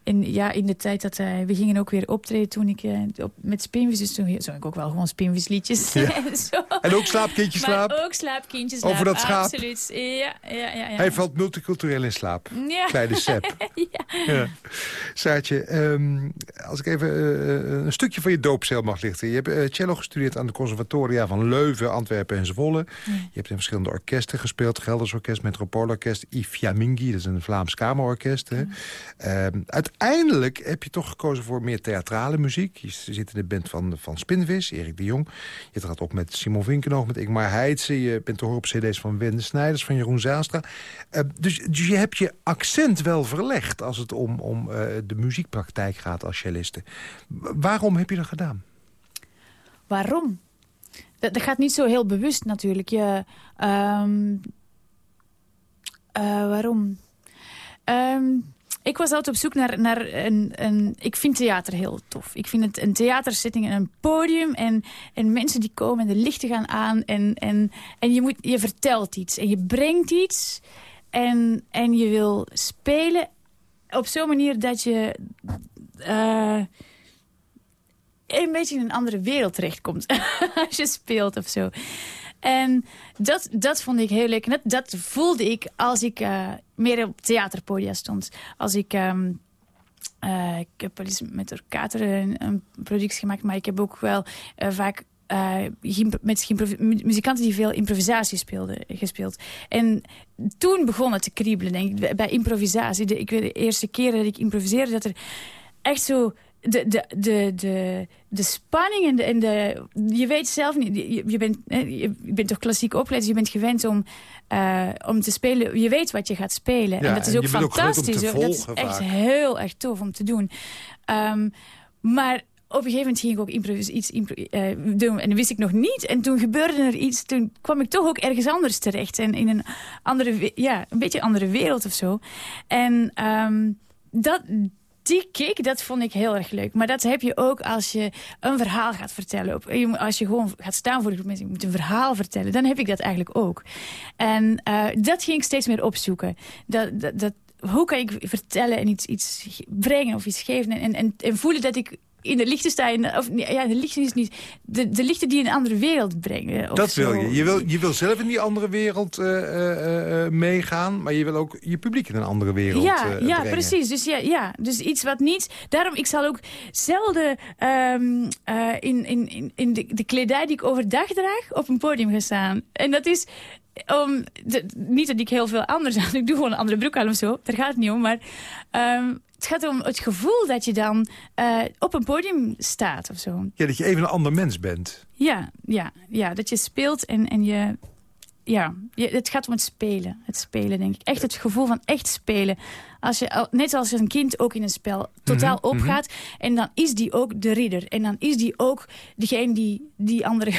S4: en ja, in de tijd dat uh, we gingen ook weer optreden toen ik uh, op, met Spinvis, dus toen zong ik ook wel gewoon Spinvis-liedjes.
S3: Ja. en ook slaapkindje slaap?
S4: Maar ook slaapkindje slaap,
S3: Over dat schaap?
S4: Absoluut, ja, ja, ja, ja.
S3: Hij valt multicultureel in slaap,
S4: ja.
S3: kleine Sepp.
S4: ja.
S3: ja. Saartje, um, als ik even uh, een stukje van je doopcel mag lichten. Je hebt uh, cello gestudeerd aan de conservatoria van Leuven, Antwerpen en Zwolle. Je hebt in verschillende orkesten gespeeld. Gelders Orkest, Metropoolorkest, I Fiammingi, dat is een Vlaams kamerorkest. Ja. Um, uiteindelijk heb je toch gekozen voor meer theatrale muziek. Je zit in de band van, van Spinvis, Erik de Jong. Je trad op met Simon Vinkenoog, met Ingmar Heidse. Je bent te horen op cd's van Wende Snijders, van Jeroen Zijlstra. Uh, dus, dus je hebt je accent wel verlegd als het om, om uh, de muziekpraktijk gaat als celliste. Waarom heb je dat gedaan?
S4: Waarom? Dat, dat gaat niet zo heel bewust natuurlijk. Je, um, uh, waarom? Um, ik was altijd op zoek naar, naar een, een... Ik vind theater heel tof. Ik vind het een theatersetting en een podium. En, en mensen die komen en de lichten gaan aan. En, en, en je, moet, je vertelt iets. En je brengt iets. En, en je wil spelen op zo'n manier dat je... Uh, een beetje in een andere wereld terechtkomt. Als je speelt of zo. En dat, dat vond ik heel leuk. En dat, voelde ik als ik uh, meer op theaterpodia stond. Als ik... Um, uh, ik heb wel eens met Orkater een, een productie gemaakt, maar ik heb ook wel uh, vaak eh, met muzikanten die veel improvisatie speelden, gespeeld. En toen begon het te kriebelen, denk ik, bij- bij improvisatie. De, ik weet de eerste keer dat ik improviseerde, dat er echt zo... De, de, de, de, de spanning en de, en de... Je weet zelf niet... Je, je bent, je, bent toch klassiek opgeleid, dus je bent gewend om, eh, om te spelen. Je weet wat je gaat spelen.
S3: Ja,
S4: en dat is
S3: en
S4: ook fantastisch. dat is echt
S3: vaak.
S4: heel erg tof om te doen. Ehm, maar op een gegeven moment ging ik ook improvis- iets impro- eh, doen. En dat wist ik nog niet. En toen gebeurde er iets. Toen kwam ik toch ook ergens anders terecht. En in een andere, ja, een beetje andere wereld of zo. En ehm, dat, die kick, dat vond ik heel erg leuk. Maar dat heb je ook als je een verhaal gaat vertellen. Als je gewoon gaat staan voor de mensen, je moet een verhaal vertellen. Dan heb ik dat eigenlijk ook. En eh, dat ging ik steeds meer opzoeken. Dat, dat, hoe kan ik vertellen en iets, iets brengen of iets geven en, en, en voelen dat ik in de lichten sta. In, of ja, de lichten is niet. De, de lichten die een andere wereld brengen.
S3: Dat wil
S4: zo.
S3: je. Je wil, je wil zelf in die andere wereld eh, eh, eh, meegaan... maar je wil ook je publiek in een andere wereld
S4: ja, ja precies. Dus, ja, ja, dus iets wat niet... Daarom, ik zal ook zelden ehm, eh, in, in, in, in de, de kledij die ik overdag draag op een podium gaan staan. En dat is... Om, de- niet dat ik heel veel anders aan. Ik doe gewoon een andere broek aan of zo. Daar gaat het niet om. Maar ehm, het gaat om het gevoel dat je dan eh, op een podium staat of zo.
S3: Ja, dat je even een ander mens bent.
S4: Ja, ja, ja dat je speelt en, en je... Ja, je, het gaat om het spelen. Het spelen, denk ik. Echt het gevoel van echt spelen. Als je, net als een kind ook in een spel totaal
S3: Mhm,
S4: opgaat. En dan is die ook de ridder. En dan is die ook degene die die andere...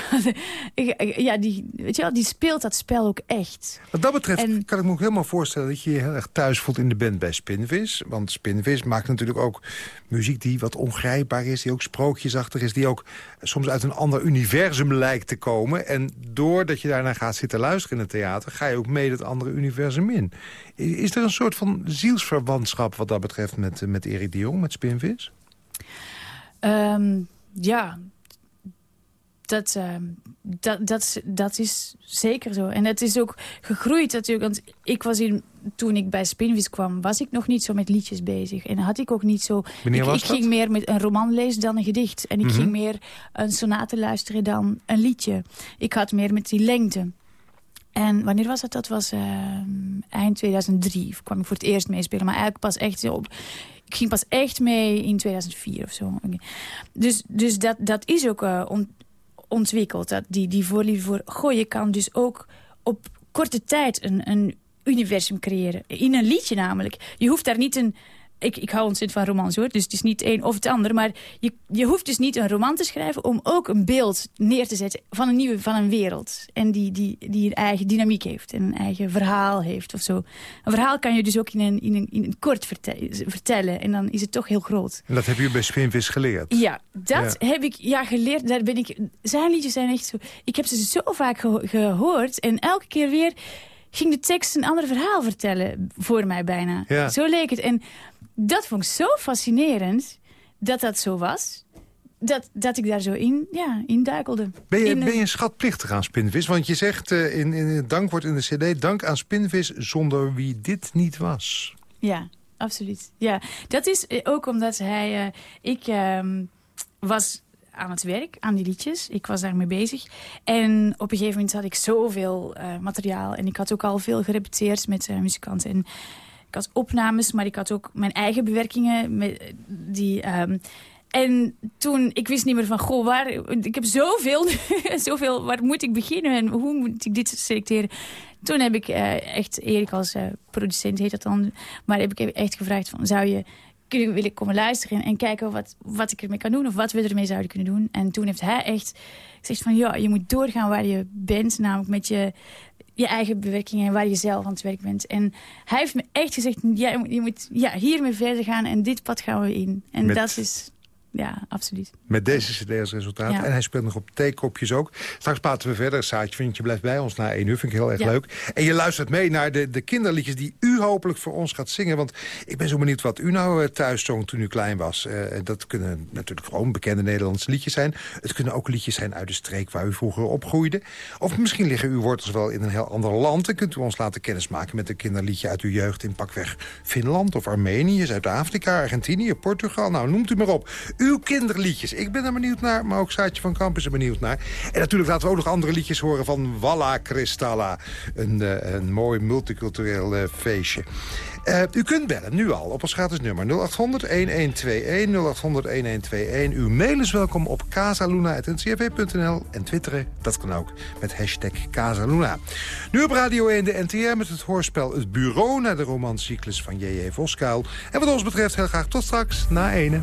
S4: ja, die, weet je wel, die speelt dat spel ook echt.
S3: Wat dat betreft
S4: En-
S3: kan ik me ook helemaal voorstellen... dat je je heel erg thuis voelt in de band bij Spinvis. Want Spinvis maakt natuurlijk ook muziek die wat ongrijpbaar is... die ook sprookjesachtig is, die ook soms uit een ander universum lijkt te komen. En doordat je daarna gaat zitten luisteren in het theater... ga je ook mee dat andere universum in. Is er een soort van zielsverwantschap wat dat betreft met, eh, met Erik de Jong, met Spinvis?
S4: Ehm, ja, dat, ehm, dat, dat, dat is zeker zo. En het is ook gegroeid natuurlijk. Want ik was in, toen ik bij Spinvis kwam, was ik nog niet zo met liedjes bezig. En had ik ook niet zo...
S3: Wanneer
S4: ik ik ging meer met een roman lezen dan een gedicht. En ik
S3: Mhm.
S4: ging meer een sonate luisteren dan een liedje. Ik had meer met die lengte. En wanneer was dat? Dat was ehm, eind 2003. kwam ik voor het eerst meespelen. Maar eigenlijk pas echt op... Ik ging pas echt mee in 2004 of zo. Dus, dus dat, dat is ook eh, ont- ontwikkeld. Dat die, die voorliefde voor... Goh, je kan dus ook op korte tijd een, een universum creëren. In een liedje namelijk. Je hoeft daar niet een... Ik, ik hou ontzettend van romans hoor, dus het is niet een of het ander. Maar je, je hoeft dus niet een roman te schrijven om ook een beeld neer te zetten van een nieuwe, van een wereld. En die, die, die een eigen dynamiek heeft en een eigen verhaal heeft of zo. Een verhaal kan je dus ook in een, in een, in een kort verte- vertellen en dan is het toch heel groot.
S3: En dat heb je bij Spinvis geleerd.
S4: Ja, dat heb ik ja, geleerd. Daar ben ik, zijn liedjes zijn echt zo... Ik heb ze zo vaak geho- gehoord. En elke keer weer ging de tekst een ander verhaal vertellen. Voor mij bijna.
S3: Ja.
S4: Zo leek het. En dat vond ik zo fascinerend dat dat zo was. Dat, dat ik daar zo in, ja, in duikelde.
S3: Ben je,
S4: In,
S3: ben je schatplichtig aan Spinvis? Want je zegt eh, in, in het dankwoord in de cd... dank aan Spinvis zonder wie dit niet was.
S4: Ja, absoluut. Ja, dat is eh, ook omdat hij... eh, ik ehm, was aan het werk, aan die liedjes. Ik was daarmee bezig. En op een gegeven moment had ik zoveel materiaal. En ik had ook al veel gerepeteerd met muzikanten. En ik had opnames, maar ik had ook mijn eigen bewerkingen. Met, die, ehm, en toen, ik wist niet meer van, goh, waar... Ik heb zoveel, zoveel, waar moet ik beginnen en hoe moet ik dit selecteren? Toen heb ik eh, echt, Erik als eh, producent heet dat dan, maar heb ik echt gevraagd van, zou je kunnen willen komen luisteren en kijken wat, wat ik ermee kan doen of wat we ermee zouden kunnen doen. En toen heeft hij echt gezegd van, ja, je moet doorgaan waar je bent, namelijk met je, je eigen bewerkingen en waar je zelf aan het werk bent. En hij heeft me echt gezegd, ja, je moet, je moet ja, hiermee verder gaan en dit pad gaan we in. En
S3: Met-
S4: dat is, ja, absoluut.
S3: Met deze cd als resultaat.
S4: Ja.
S3: En hij speelt nog op theekopjes ook. Straks praten we verder. Saatje, vind je blijft bij ons na één uur. Vind ik heel erg
S4: Ja.
S3: leuk. En je luistert mee naar de, de kinderliedjes die u u hopelijk voor ons gaat zingen. Want ik ben zo benieuwd wat u nou eh, thuis zong toen u klein was. Uh, dat kunnen natuurlijk gewoon bekende Nederlandse liedjes zijn. Het kunnen ook liedjes zijn uit de streek waar u vroeger opgroeide. Of misschien liggen uw wortels wel in een heel ander land. En kunt u ons laten kennismaken met een kinderliedje uit uw jeugd in pakweg Finland of Armenië, Zuid-Afrika, Argentinië, Portugal. Nou, noemt u maar op. Uw kinderliedjes. Ik ben er benieuwd naar, maar ook Saatje van Kamp is er benieuwd naar. En natuurlijk laten we ook nog andere liedjes horen van Walla Cristalla. Een, uh, een mooi multicultureel uh, feestje. Uh, u kunt bellen, nu al, op ons gratis nummer 0800-1121, 0800-1121. Uw mail is welkom op casaluna.ncrv.nl en twitteren, dat kan ook, met hashtag Casaluna. Nu op Radio 1 de NTR met het hoorspel Het Bureau... naar de romancyclus van J.J. Voskuil. En wat ons betreft heel graag tot straks, na ene.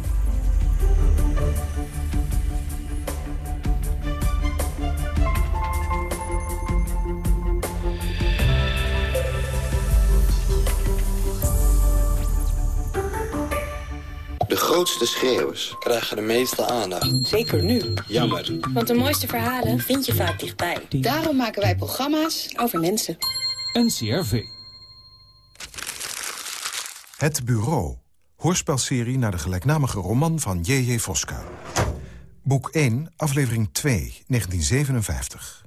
S8: Grootste schreeuwers
S9: krijgen de meeste aandacht.
S10: Zeker nu.
S9: Jammer.
S10: Want de mooiste verhalen vind je vaak dichtbij.
S11: Daarom maken wij programma's over mensen.
S12: NCRV.
S13: Het Bureau. Hoorspelserie naar de gelijknamige roman van J.J. Voskuil. Boek 1, aflevering 2, 1957.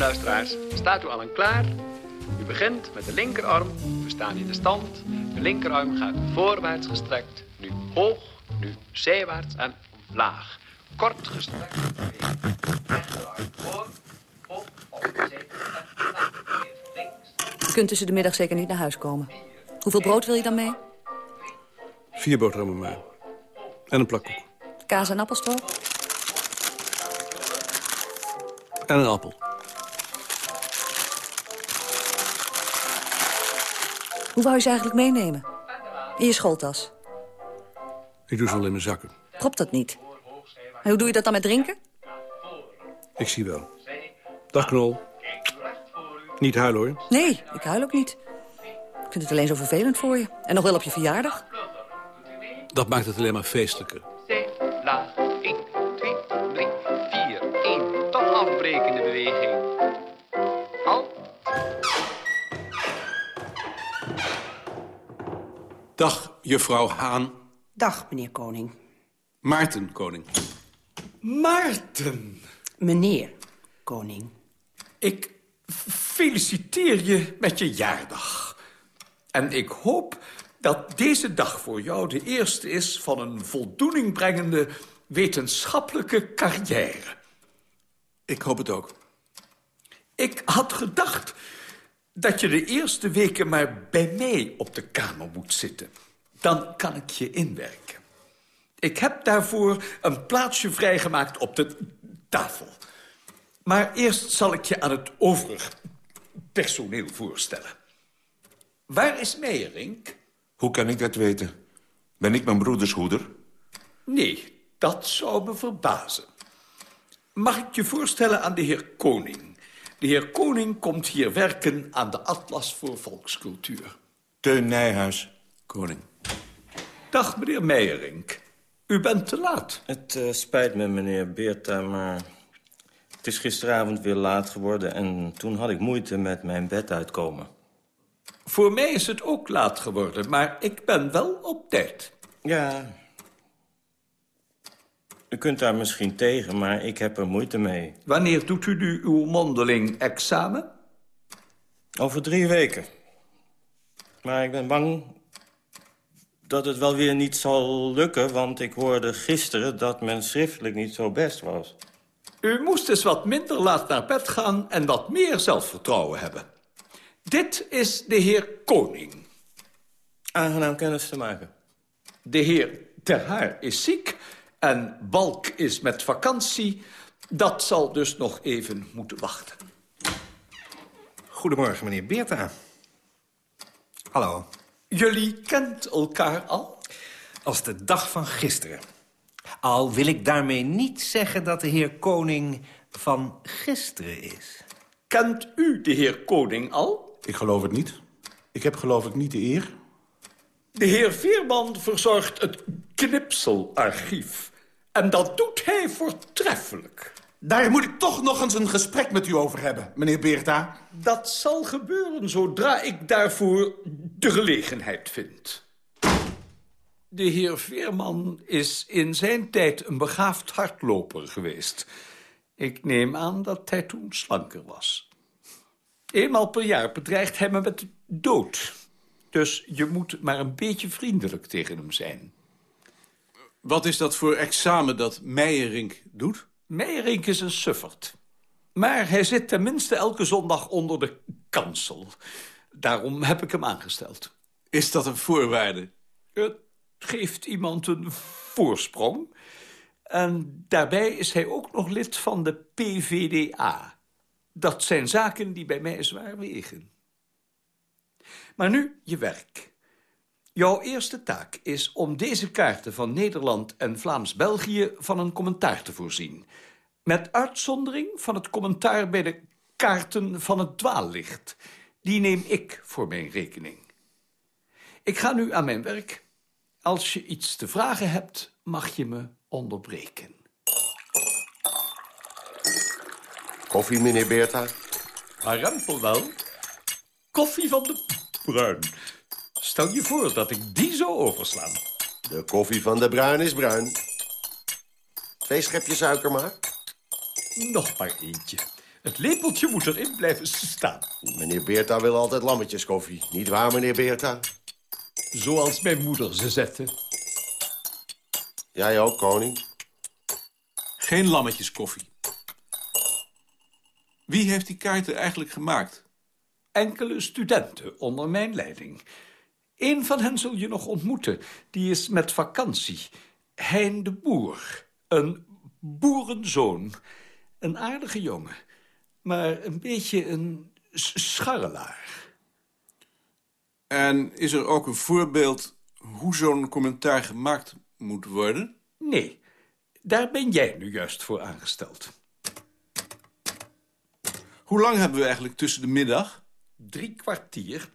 S14: Luisteraars, staat u allen klaar? U begint met de linkerarm, we staan in de stand. De linkerarm gaat voorwaarts gestrekt, nu hoog, nu zijwaarts en omlaag. Kort gestrekt, rechterarm voor, hoog, op, zij, links.
S15: Je kunt tussen de middag zeker niet naar huis komen. Hoeveel brood wil je dan mee?
S9: Vier boterhammen maar. En een plak koek.
S15: Kaas en appelstroop?
S9: En een appel.
S15: Hoe wou je ze eigenlijk meenemen? In je schooltas?
S9: Ik doe ze wel in mijn zakken.
S15: Prop dat niet. En hoe doe je dat dan met drinken?
S9: Ik zie wel. Dag, Knol. Niet huilen, hoor.
S15: Nee, ik huil ook niet. Ik vind het alleen zo vervelend voor je. En nog wel op je verjaardag.
S9: Dat maakt het alleen maar feestelijker. Dag, juffrouw Haan.
S11: Dag, meneer Koning.
S9: Maarten Koning.
S16: Maarten,
S11: Meneer Koning.
S16: ik feliciteer je met je jaardag. En ik hoop dat deze dag voor jou de eerste is... van een voldoening brengende wetenschappelijke carrière.
S9: Ik hoop het ook.
S16: Ik had gedacht dat je de eerste weken maar bij mij op de kamer moet zitten. Dan kan ik je inwerken. Ik heb daarvoor een plaatsje vrijgemaakt op de tafel. Maar eerst zal ik je aan het overig personeel voorstellen. Waar is Meijerink?
S17: Hoe kan ik dat weten? Ben ik mijn broeders hoeder?
S16: Nee, dat zou me verbazen. Mag ik je voorstellen aan de heer Koning? De heer Koning komt hier werken aan de Atlas voor Volkscultuur.
S17: Teun Nijhuis.
S9: Koning.
S16: Dag, meneer Meijerink. U bent te laat.
S18: Het uh, spijt me, meneer Beerta, maar het is gisteravond weer laat geworden... en toen had ik moeite met mijn bed uitkomen.
S16: Voor mij is het ook laat geworden, maar ik ben wel op tijd.
S18: Ja, u kunt daar misschien tegen, maar ik heb er moeite mee.
S16: Wanneer doet u nu uw mondeling examen?
S18: Over drie weken. Maar ik ben bang dat het wel weer niet zal lukken... want ik hoorde gisteren dat men schriftelijk niet zo best was.
S16: U moest dus wat minder laat naar bed gaan en wat meer zelfvertrouwen hebben. Dit is de heer Koning.
S18: Aangenaam kennis te maken.
S16: De heer Ter Haar is ziek en Balk is met vakantie. Dat zal dus nog even moeten wachten.
S19: Goedemorgen, meneer Beerta. Hallo.
S16: Jullie kent elkaar al?
S19: Als de dag van gisteren.
S12: Al wil ik daarmee niet zeggen dat de heer Koning van gisteren is.
S16: Kent u de heer Koning al?
S20: Ik geloof het niet. Ik heb geloof ik niet de eer.
S16: De heer Veerman verzorgt het knipselarchief. En dat doet hij voortreffelijk.
S20: Daar moet ik toch nog eens een gesprek met u over hebben, meneer Beerta.
S16: Dat zal gebeuren zodra ik daarvoor de gelegenheid vind. De heer Veerman is in zijn tijd een begaafd hardloper geweest. Ik neem aan dat hij toen slanker was. Eenmaal per jaar bedreigt hij me met de dood. Dus je moet maar een beetje vriendelijk tegen hem zijn.
S19: Wat is dat voor examen dat Meijerink doet?
S16: Meijerink is een sufferd. Maar hij zit tenminste elke zondag onder de kansel. Daarom heb ik hem aangesteld.
S19: Is dat een voorwaarde?
S16: Het geeft iemand een voorsprong. En daarbij is hij ook nog lid van de PVDA. Dat zijn zaken die bij mij zwaar wegen. Maar nu je werk. Jouw eerste taak is om deze kaarten van Nederland en Vlaams-België van een commentaar te voorzien. Met uitzondering van het commentaar bij de kaarten van het dwaallicht. Die neem ik voor mijn rekening. Ik ga nu aan mijn werk. Als je iets te vragen hebt, mag je me onderbreken.
S18: Koffie, meneer Beerta?
S16: Harempel wel. Koffie van de Bruin. Stel je voor dat ik die zou overslaan.
S18: De koffie van de Bruin is bruin. Twee schepjes suiker maar.
S16: Nog maar eentje. Het lepeltje moet erin blijven staan.
S18: Meneer Beerta wil altijd lammetjeskoffie. Niet waar, meneer Beerta?
S16: Zoals mijn moeder ze zette.
S18: Jij ook, koning?
S19: Geen lammetjeskoffie. Wie heeft die kaarten eigenlijk gemaakt?
S16: Enkele studenten onder mijn leiding. Eén van hen zul je nog ontmoeten. Die is met vakantie. Hein de Boer. Een boerenzoon. Een aardige jongen. Maar een beetje een scharrelaar.
S19: En is er ook een voorbeeld hoe zo'n commentaar gemaakt moet worden?
S16: Nee, daar ben jij nu juist voor aangesteld.
S19: Hoe lang hebben we eigenlijk tussen de middag?
S16: Drie kwartier.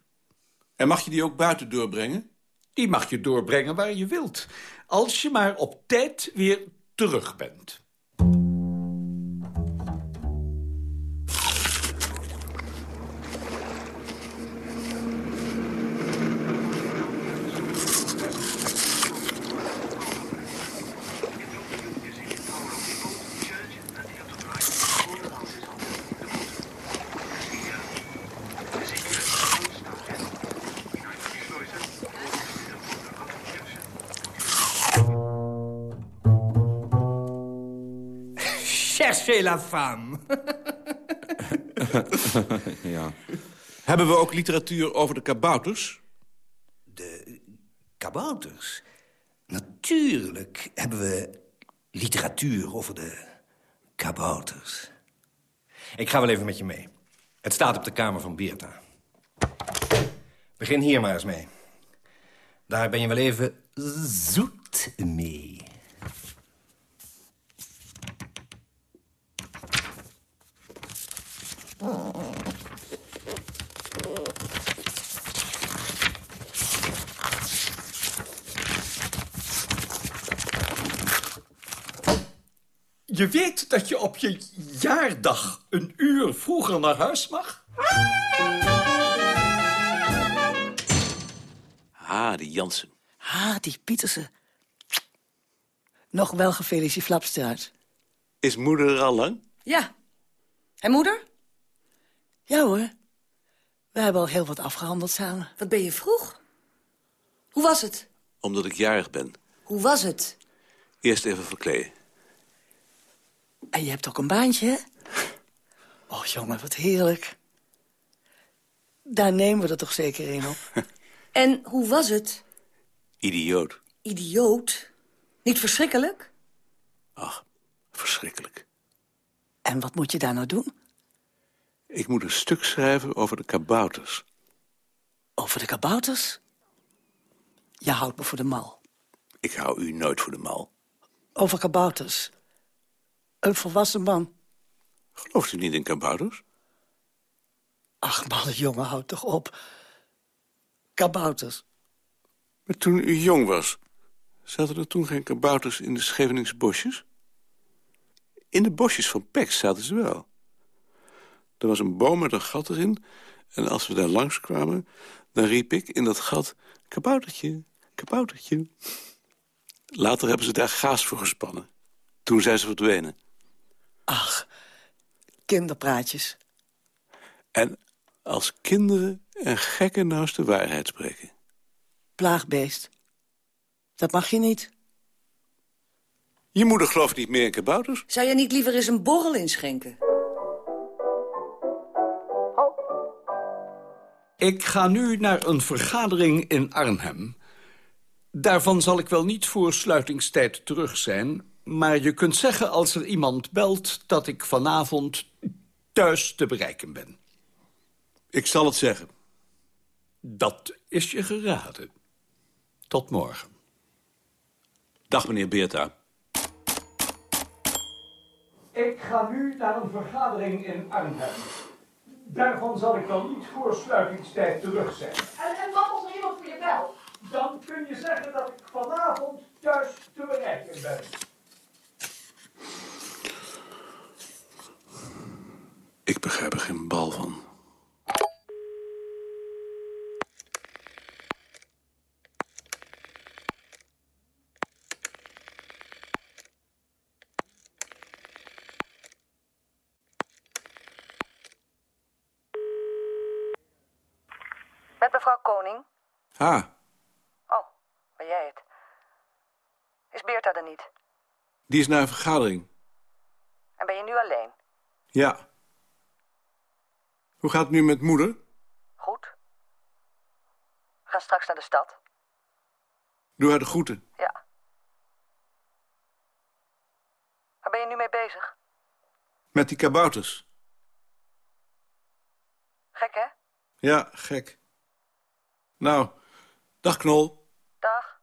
S19: En mag je die ook buiten doorbrengen?
S16: Die mag je doorbrengen waar je wilt. Als je maar op tijd weer terug bent.
S12: Cherchez la femme.
S19: ja. Hebben we ook literatuur over de kabouters?
S12: Kabouters? Natuurlijk hebben we literatuur over de kabouters. Ik ga wel even met je mee. Het staat op de kamer van Beerta. Begin hier maar eens mee. Daar ben je wel even zoet mee.
S16: Je weet dat je op je jaardag een uur vroeger naar huis mag?
S13: Ah, die Jansen.
S11: Ah, die Pietersen. Nog wel gefeliciteerd, Flapstraat.
S13: Is moeder er al lang?
S11: Ja. En moeder? Ja hoor. We hebben al heel wat afgehandeld samen.
S15: Wat ben je vroeg? Hoe was het?
S13: Omdat ik jarig ben.
S15: Hoe was het?
S13: Eerst even verkleden.
S11: En je hebt ook een baantje, hè? Oh, jongen, wat heerlijk. Daar nemen we er toch zeker een op.
S15: En hoe was het?
S13: Idioot.
S15: Idioot? Niet verschrikkelijk?
S13: Ach, verschrikkelijk.
S11: En wat moet je daar nou doen?
S13: Ik moet een stuk schrijven over de kabouters.
S11: Over de kabouters? Je houdt me voor de mal.
S13: Ik hou u nooit voor de mal.
S11: Over kabouters. Een volwassen man.
S19: Gelooft u niet in kabouters?
S11: Ach, man, jongen, houd toch op. Kabouters.
S19: Maar toen u jong was, zaten er toen geen kabouters in de Scheveningse bosjes? In de bosjes van Pek zaten ze wel. Er was een boom met een gat erin... en als we daar langskwamen, dan riep ik in dat gat... kaboutertje, kaboutertje. Later hebben ze daar gaas voor gespannen. Toen zijn ze verdwenen.
S11: Ach, kinderpraatjes.
S19: En als kinderen en gekken nou eens de waarheid spreken.
S11: Plaagbeest. Dat mag je niet.
S19: Je moeder gelooft niet meer in kabouters.
S15: Zou je niet liever eens een borrel inschenken?
S16: Ik ga nu naar een vergadering in Arnhem. Daarvan zal ik wel niet voor sluitingstijd terug zijn... maar je kunt zeggen als er iemand belt... dat ik vanavond thuis te bereiken ben.
S19: Ik zal het zeggen.
S16: Dat is je geraden. Tot morgen.
S19: Dag, meneer Beerta.
S16: Ik ga nu naar een vergadering in Arnhem. Daarvan zal ik wel niet voor sluitingstijd terug zijn.
S21: En, en wat als er iemand voor je belt?
S16: Dan kun je zeggen dat ik vanavond thuis te bereiken ben.
S19: Ik begrijp er geen bal van.
S15: Met mevrouw Koning?
S19: Ah,
S15: Oh, ben jij het? Is Beerta er niet?
S19: die is naar een vergadering.
S15: En ben je nu alleen?
S19: Ja. Hoe gaat het nu met moeder?
S15: Goed. We gaan straks naar de stad.
S19: Doe haar de groeten.
S15: Ja. Waar ben je nu mee bezig?
S19: Met die kabouters.
S15: Gek, hè?
S19: Ja, gek. Nou, dag Knol.
S15: Dag.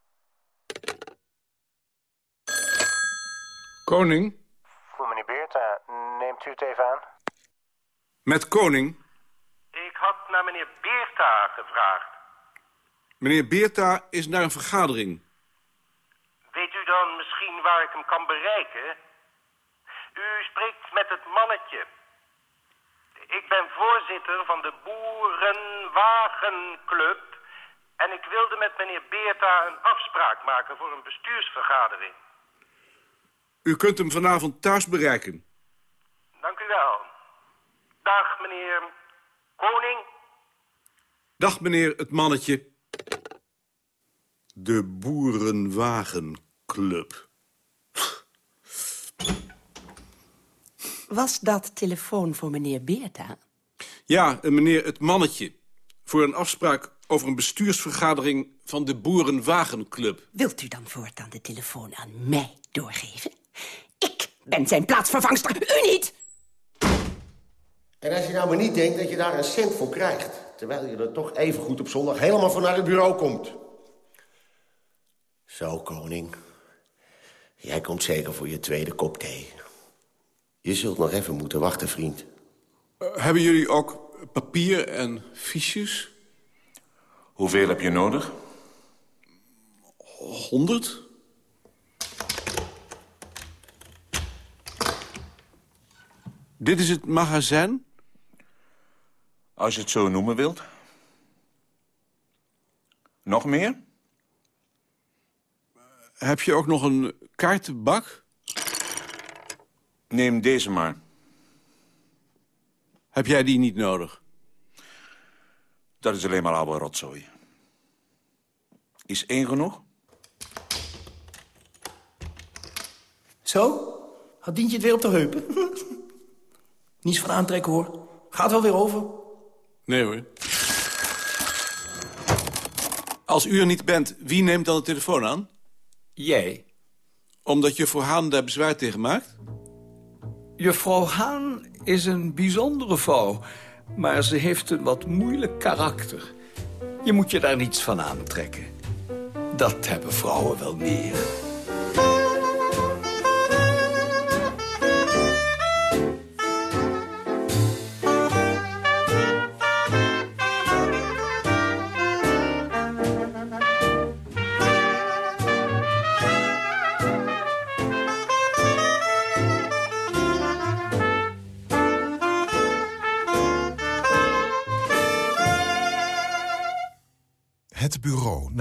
S19: Koning?
S22: Voor meneer Beerta, neemt u het even aan?
S19: Met Koning?
S22: Ik had naar meneer Beerta gevraagd.
S19: Meneer Beerta is naar een vergadering.
S22: Weet u dan misschien waar ik hem kan bereiken? U spreekt met het mannetje. Ik ben voorzitter van de Boerenwagenclub... en ik wilde met meneer Beerta een afspraak maken voor een bestuursvergadering.
S19: U kunt hem vanavond thuis bereiken.
S22: Dank u wel. Dag, meneer Koning.
S19: Dag, meneer het mannetje. De Boerenwagenclub.
S23: Was dat telefoon voor meneer Beerta?
S19: Ja, eh, meneer het mannetje. Voor een afspraak over een bestuursvergadering van de Boerenwagenclub.
S23: Wilt u dan voortaan de telefoon aan mij doorgeven? Ik ben zijn plaatsvervangster, u niet!
S8: En als je nou maar niet denkt dat je daar een cent voor krijgt... terwijl je er toch even goed op zondag helemaal van naar het bureau komt. Zo, koning. Jij komt zeker voor je tweede kop thee. Je zult nog even moeten wachten, vriend.
S19: Eh, hebben jullie ook papier en fiches?
S17: Hoeveel heb je nodig?
S19: Honderd? Dit is het magazijn?
S17: Als je het zo noemen wilt. Nog meer?
S19: Heb je ook nog een kaartenbak?
S17: Neem deze maar.
S19: Heb jij die niet nodig?
S17: Dat is alleen maar oude rotzooi. Is één genoeg?
S24: Zo? Had Dientje het weer op de heupen? Niets van aantrekken, hoor. Gaat wel weer over.
S19: Nee hoor. Als u er niet bent, wie neemt dan de telefoon aan?
S16: Jij.
S19: Omdat je voor Haan daar bezwaar tegen maakt?
S16: Juffrouw Haan is een bijzondere vrouw, maar ze heeft een wat moeilijk karakter. Je moet je daar niets van aantrekken. Dat hebben vrouwen wel meer.